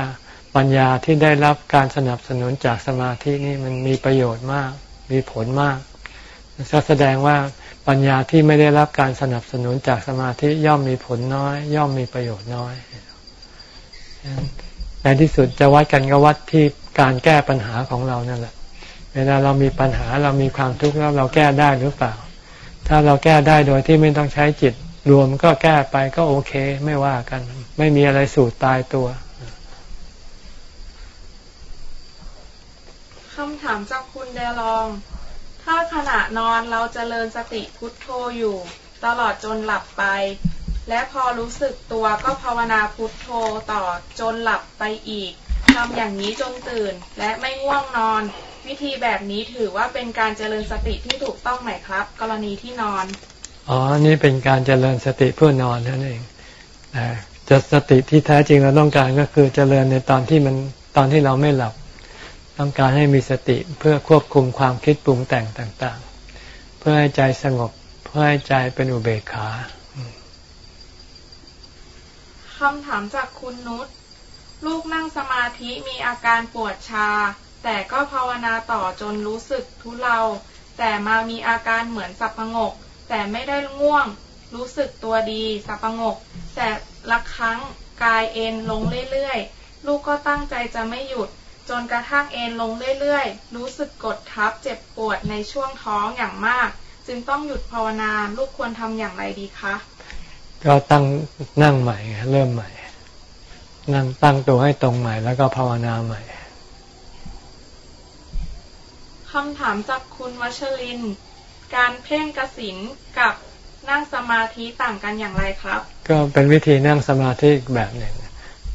ปัญญาที่ได้รับการสนับสนุนจากสมาธินี่มันมีประโยชน์มาก มีผลมากก็แสดงว่าปัญญาที่ไม่ได้รับการสนับสนุนจากสมาธิย่อมมีผลน้อย ย่อมมีประโยชน์น้อยในที่สุดจะวัดกันก็วัดที่การแก้ปัญหาของเรานั่นแหละ เวลาเรามีปัญหาเรามีความทุกข์แล้วเราแก้ได้หรือเปล่า ถ้าเราแก้ได้โดยที่ไม่ต้องใช้จิตรวมก็แก้ไปก็โอเค ไม่ว่ากัน ไม่มีอะไรสูตรตายตัว คำถามจากคุณเดลอง ถ้าขณะนอนเราจเจริญสติพุทโธอยู่ ตลอดจนหลับไป และพอรู้สึกตัวก็ภาวนาพุทโธต่อจนหลับไปอีกทำอย่างนี้จนตื่นและไม่ง่วงนอน วิธีแบบนี้ถือว่าเป็นการเจริญสติที่ถูกต้องไหมครับ กรณีที่นอน อ๋อ นี่เป็นการเจริญสติเพื่อนอนนั่นเองแต่จะสติที่แท้จริงเราต้องการก็คือเจริญในตอนที่มันตอนที่เราไม่หลับ ต้องการให้มีสติเพื่อควบคุมความคิดปรุงแต่งต่าง ๆ เพื่อให้ใจสงบ เพื่อให้ใจเป็นอุเบกขาคำถามจากคุณนุชลูกนั่งสมาธิมีอาการปวดชา แต่ก็ภาวนาต่อจนรู้สึกทุเลาแต่มามีอาการเหมือนสับประงก แต่ไม่ได้ง่วง รู้สึกตัวดีสับงก แต่ละครั้งกายเอ็นลงเรื่อยๆ ลูกก็ตั้งใจจะไม่หยุด จนกระทั่งเอ็นลงเรื่อยๆ รู้สึกกดทับเจ็บปวดในช่วงท้องอย่างมาก จึงต้องหยุดภาวนาลูกควรทำอย่างไรดีคะ ก็ตั้งนั่งใหม่เริ่มใหม่ นั่งตั้งตัวให้ตรงใหม่แล้วก็ภาวนาใหม่คำถามจากคุณวัชริน การเพ่งกสินกับนั่งสมาธิต่างกันอย่างไรครับ ก็เป็นวิธีนั่งสมาธิอีกแบบหนึ่ง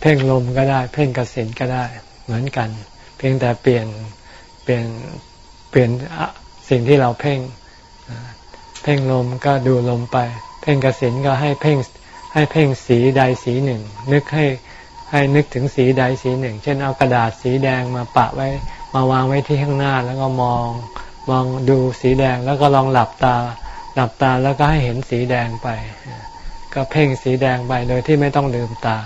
เพ่งลมก็ได้ เพ่งกสินก็ได้ เหมือนกัน เพียงแต่เปลี่ยนเปลี่ยนเปลี่ยนสิ่งที่เราเพ่งเพ่งลมก็ดูลมไป เพ่งกสินก็ให้เพ่งให้เพ่งสีใดสีหนึ่ง นึกให้ให้นึกถึงสีใดสีหนึ่ง เช่นเอากระดาษสีแดงมาปะไว้ มาวางไว้ที่ข้างหน้าแล้วก็มองมองดูสีแดงแล้วก็ลองหลับตา หลับตาแล้วก็ให้เห็นสีแดงไป ก็เพ่งสีแดงไปโดยที่ไม่ต้องลืมตา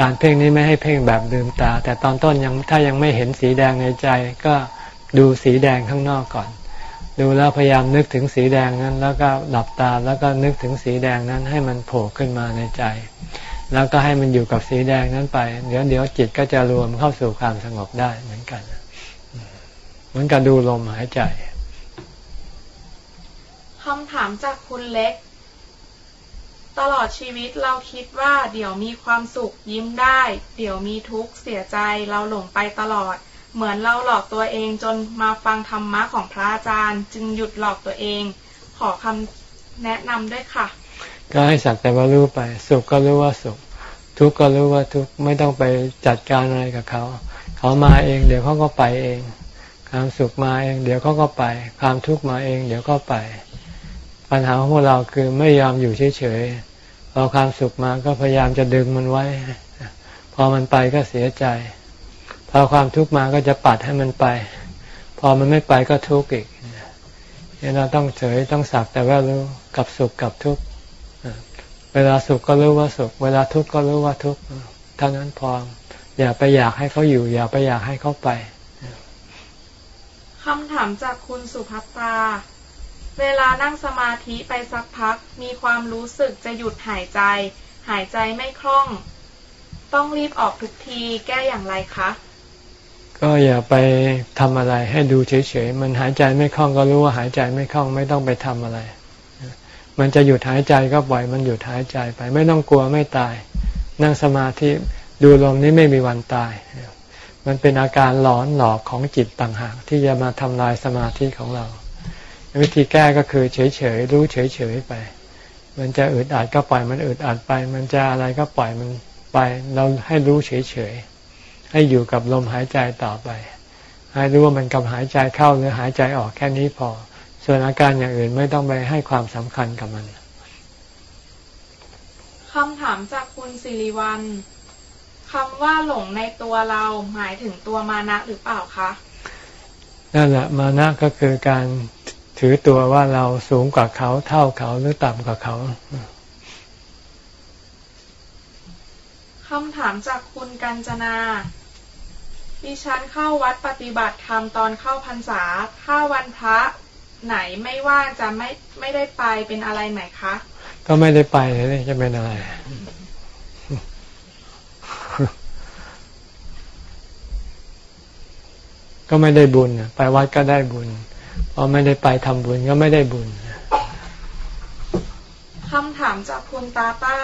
การเพ่งนี้ไม่ให้เพ่งแบบลืมตา แต่ตอนต้นยังถ้ายังไม่เห็นสีแดงในใจ ก็ดูสีแดงข้างนอกก่อน ดูแล้วพยายามนึกถึงสีแดงนั้น แล้วก็หลับตาแล้วก็นึกถึงสีแดงนั้นให้มันโผล่ขึ้นมาในใจ แล้วก็ให้มันอยู่กับสีแดงนั้นไป เดี๋ยวเดี๋ยวจิตก็จะรวมเข้าสู่ความสงบได้เหมือนกัน เหมือนกับดูลมหายใจคำถามจากคุณเล็ก ตลอดชีวิตเราคิดว่าเดี๋ยวมีความสุขยิ้มได้ เดี๋ยวมีทุกข์เสียใจเราหลงไปตลอด เหมือนเราหลอกตัวเองจนมาฟังธรรมะของพระอาจารย์ จึงหยุดหลอกตัวเอง ขอคำแนะนำด้วยค่ะ ก็ให้สักแต่ว่ารู้ไป สุขก็รู้ว่าสุข ทุกข์ก็รู้ว่าทุกข์ไม่ต้องไปจัดการอะไรกับเขา เขามาเองเดี๋ยวเขาก็ไปเอง ความสุขมาเอง เดี๋ยวเขาก็ไป ความทุกข์มาเอง เดี๋ยวก็ไป ปัญหาของพวกเราคือไม่ยอมอยู่เฉยๆพอความสุขมาก็พยายามจะดึงมันไว้ พอมันไปก็เสียใจ พอความทุกข์มาก็จะปัดให้มันไป พอมันไม่ไปก็ทุกข์อีกเนี่ยเราต้องเฉยต้องสักแต่ว่ารู้กับสุขกับทุกข์เวลาสุขก็รู้ว่าสุข เวลาทุกข์ก็รู้ว่าทุกข์เท่านั้นพออย่าไปอยากให้เขาอยู่ อย่าไปอยากให้เขาไปคำถามจากคุณสุภัตรา เวลานั่งสมาธิไปสักพัก มีความรู้สึกจะหยุดหายใจ หายใจไม่คล่อง ต้องรีบออกทุกทีแก้อย่างไรคะ ก็อย่าไปทำอะไรให้ดูเฉยๆ มันหายใจไม่คล่องก็รู้ว่าหายใจไม่คล่องไม่ต้องไปทำอะไร มันจะหยุดหายใจก็ปล่อยมันหยุดหายใจไป ไม่ต้องกลัวไม่ตาย นั่งสมาธิดูลมนี้ไม่มีวันตาย มันเป็นอาการหลอนหลอกของจิตต่างหากที่จะมาทำลายสมาธิของเรา วิธีแก้ก็คือเฉยๆรู้เฉยๆไป มันจะอึดอัดก็ปล่อยมันอึดอัดไป มันจะอะไรก็ปล่อยมันไป เราให้รู้เฉยๆให้อยู่กับลมหายใจต่อไป ให้รู้ว่ามันกับหายใจเข้าหรือหายใจออกแค่นี้พอ ส่วนอาการอย่างอื่นไม่ต้องไปให้ความสำคัญกับมันคำถามจากคุณสิริวัลคำว่าหลงในตัวเราหมายถึงตัวมานะหรือเปล่าคะนั่นแหละมานะก็คือการ ถือตัวว่าเราสูงกว่าเขาเท่าเขาหรือต่ำกว่าเขาคำถามจากคุณกัญจนาดิฉันเข้าวัดปฏิบัติธรรมตอนเข้าพรรษา ถ้าวันพระไหนไม่ว่างจะไม่ไม่ได้ไปเป็นอะไรไหมคะ ก็ไม่ได้ไปเลยจะเป็นอะไร ก็ไม่ได้บุญไปวัดก็ได้บุญ พอไม่ได้ไปทำบุญก็ไม่ได้บุญคำถามจากคุณตาต้า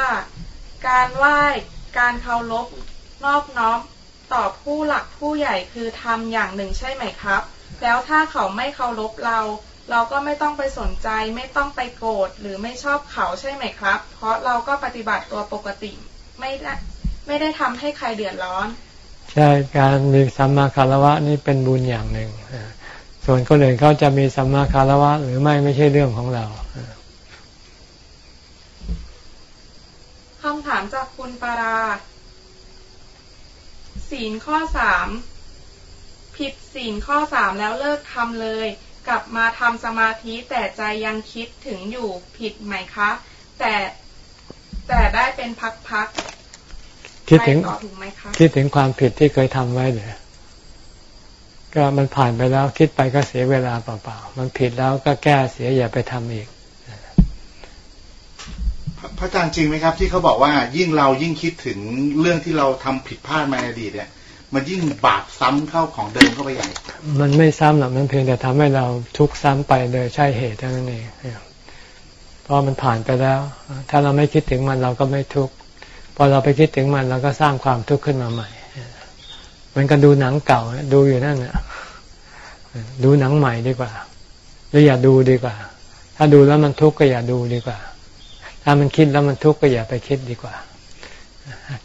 การไหว้การเคารพนอบน้อมต่อผู้หลักผู้ใหญ่คือทำอย่างหนึ่งใช่ไหมครับ แล้วถ้าเขาไม่เคารพเรา เราก็ไม่ต้องไปสนใจ ไม่ต้องไปโกรธหรือไม่ชอบเขาใช่ไหมครับ เพราะเราก็ปฏิบัติตัวปกติไม่ได้ไม่ได้ทำให้ใครเดือดร้อน ใช่การมีสัมมาคารวะนี่เป็นบุญอย่างหนึ่ง ส่วนคนอื่นเขาจะมีสัมมาคารวะ หรือไม่ไม่ใช่เรื่องของเราคำถามจากคุณปารา ศีลข้อสามผิดศีลข้อสามแล้วเลิกทำเลย กลับมาทำสมาธิแต่ใจยังคิดถึงอยู่ผิดไหมคะ แต่แต่ได้เป็นพักคิดถึงคิดถึงความผิดที่เคยทำไว้เลย ก็มันผ่านไปแล้วคิดไปก็เสียเวลาเปล่าๆ มันผิดแล้วก็แก้เสียอย่าไปทำอีก พระอาจารย์จริงไหมครับ ที่เขาบอกว่ายิ่งเรายิ่งคิดถึงเรื่องที่เราทำผิดพลาดมาในอดีตเนี่ย มันยิ่งบาปซ้ำเข้าของเดิมเข้าไปใหญ่ มันไม่ซ้ำหรอกมันเพียงแต่ทำให้เราทุกข์ซ้ำไปโดยใช่เหตุเท่านั้นเองเพราะมันผ่านไปแล้ว ถ้าเราไม่คิดถึงมันเราก็ไม่ทุกข์พอเราไปคิดถึงมันเราก็สร้างความทุกข์ขึ้นมาใหม่ มันก็ดูหนังเก่าดูอยู่นั่นน่ะดูหนังใหม่ดีกว่าหรืออย่าดูดีกว่า ถ้าดูแล้วมันทุกข์ก็อย่าดูดีกว่า ถ้ามันคิดแล้วมันทุกข์ก็อย่าไปคิดดีกว่า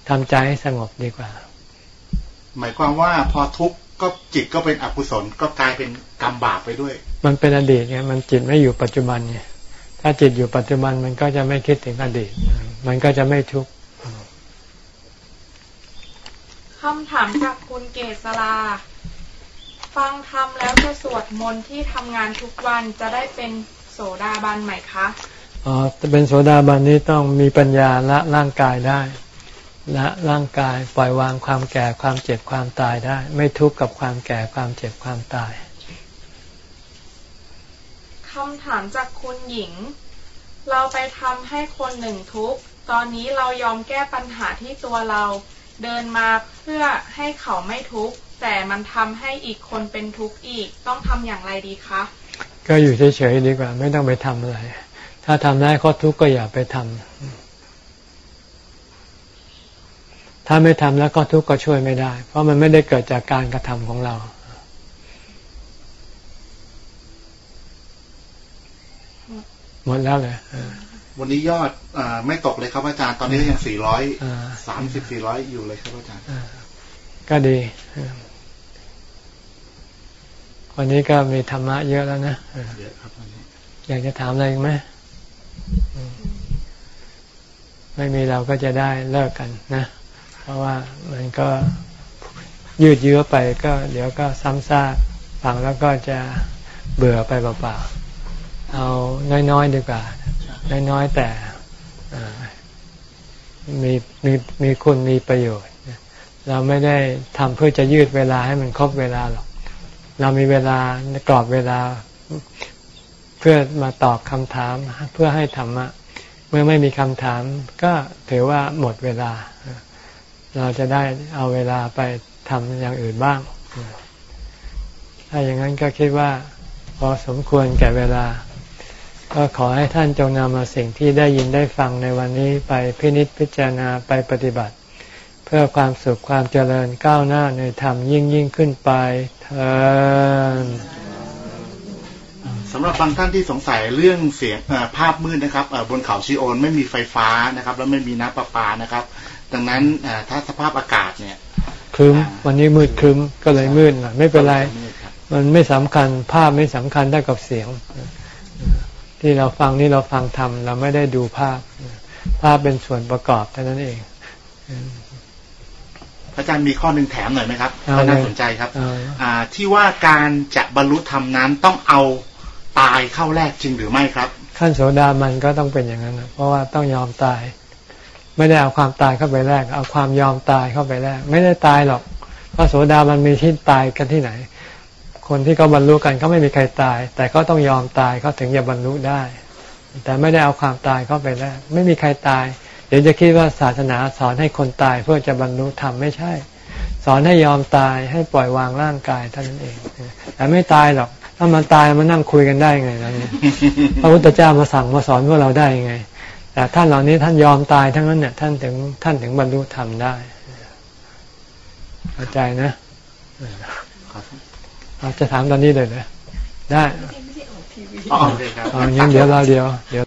ทำใจให้สงบดีกว่า หมายความว่าพอทุกข์ก็จิตก็เป็นอกุศลก็กลายเป็นกรรมบาปไปด้วย มันเป็นอดีตไงมันจิตไม่อยู่ปัจจุบันไงถ้าจิตอยู่ปัจจุบันมันก็จะไม่คิดถึงอดีต มันก็จะไม่ทุกข์ คำถามจากคุณเกษราฟังธรรมแล้วจะสวดมนต์ที่ทำงานทุกวันจะได้เป็นโสดาบันไหมคะอ๋อจะเป็นโสดาบันนี้ต้องมีปัญญาละร่างกายได้ละร่างกายปล่อยวางความแก่ความเจ็บความตายได้ ไม่ทุกข์กับความแก่ความเจ็บความตายคำถามจากคุณหญิง เราไปทำให้คนหนึ่งทุกข์ตอนนี้เรายอมแก้ปัญหาที่ตัวเรา เดินมาเพื่อให้เขาไม่ทุกข์แต่มันทำให้อีกคนเป็นทุกข์อีก ต้องทำอย่างไรดีคะ ก็อยู่เฉยๆดีกว่า ไม่ต้องไปทำอะไร ถ้าทำได้ก็ทุกข์ก็อย่าไปทำถ้าไม่ทำแล้วก็ทุกข์ก็ช่วยไม่ได้ เพราะมันไม่ได้เกิดจากการกระทำของเราหมดแล้วเลย วันนี้ยอดอไม่ตกเลยครับอาจารย์ ตอนนี้ยังสี่ร้อยอ่าสามสิบสี่ร้อยอยู่เลยครับอาจารย์ก็ดีวันนี้ก็มีธรรมะเยอะแล้วนะเยอะครับวันนี้อยากจะถามอะไรอีกไหมอืมไม่มีเราก็จะได้เลิกกันนะ เพราะว่ามันก็ยืดเยื้อไปก็เดี๋ยวก็ซ้ำซากฟังแล้วก็จะเบื่อไปเปล่าๆเอาน้อยๆดีกว่า น้อยแต่มีมีมีคุณมีประโยชน์ เราไม่ได้ทำเพื่อจะยืดเวลาให้มันครบเวลาหรอก เรามีเวลากรอบเวลา เพื่อมาตอบคำถามเพื่อให้ธรรมะเมื่อไม่มีคำถามก็ถือว่าหมดเวลา เราจะได้เอาเวลาไปทำอย่างอื่นบ้าง ถ้าอย่างนั้นก็คิดว่าพอสมควรแก่เวลา ก็ขอให้ท่านจงนำมาสิ่งที่ได้ยินได้ฟังในวันนี้ไปพินิจพิจารณาไปปฏิบัติ เพื่อความสุขความเจริญก้าวหน้าในธรรมยิ่งยิ่งขึ้นไปเธอสำหรับบางท่านที่สงสัยเรื่องเสียงเอ่อภาพมืดนะครับเอ่อบนเขาชิโอนไม่มีไฟฟ้านะครับ แล้วไม่มีน้ำประปานะครับ ดังนั้นเอ่อถ้าสภาพอากาศเนี่ยครึ้มวันนี้มืดครึ้มก็เลยมืดหน่อยไม่เป็นไรมืดครับมันไม่สำคัญภาพไม่สำคัญเท่ากับเสียง ที่เราฟังนี่เราฟังทำเราไม่ได้ดูภาพ ภาพเป็นส่วนประกอบเท่านั้นเองอาจารย์มีข้อหนึ่งแถมหน่อยไหมครับเอาก็น่าเลยสนใจครับเอาอ่าที่ว่าการจะบรรลุธรรมนั้นต้องเอาตายเข้าแรกจริงหรือไม่ครับ ขั้นโสดามันก็ต้องเป็นอย่างนั้นนะเพราะว่าต้องยอมตาย ไม่ได้เอาความตายเข้าไปแลกเอาความยอมตายเข้าไปแลกไม่ได้ตายหรอกเพราะโสดามันมีที่ตายกันที่ไหน คนที่เขาบรรลุกันเขาไม่มีใครตาย แต่ก็ต้องยอมตายเขาถึงจะบรรลุได้ แต่ไม่ได้เอาความตายเข้าไปแลกไม่มีใครตาย เดี๋ยวจะคิดว่าศาสนาสอนให้คนตายเพื่อจะบรรลุธรรมไม่ใช่ สอนให้ยอมตายให้ปล่อยวางร่างกายเท่านั้นเอง แต่ไม่ตายหรอกถ้ามันตายมานั่งคุยกันได้ไงนะเนี่ยพระพุทธเจ้ามาสั่งมาสอนพวกเราได้ยังไง แต่ท่านเหล่านี้ท่านยอมตายทั้งนั้นเนี่ยท่านถึงท่านถึงบรรลุธรรมได้เข้าใจนะครับ จะถามตอนนี้เลยเหรอได้อ๋อโอเคครับเอาอย่างนี้เดี๋ยวเราเดียว เดี๋ยว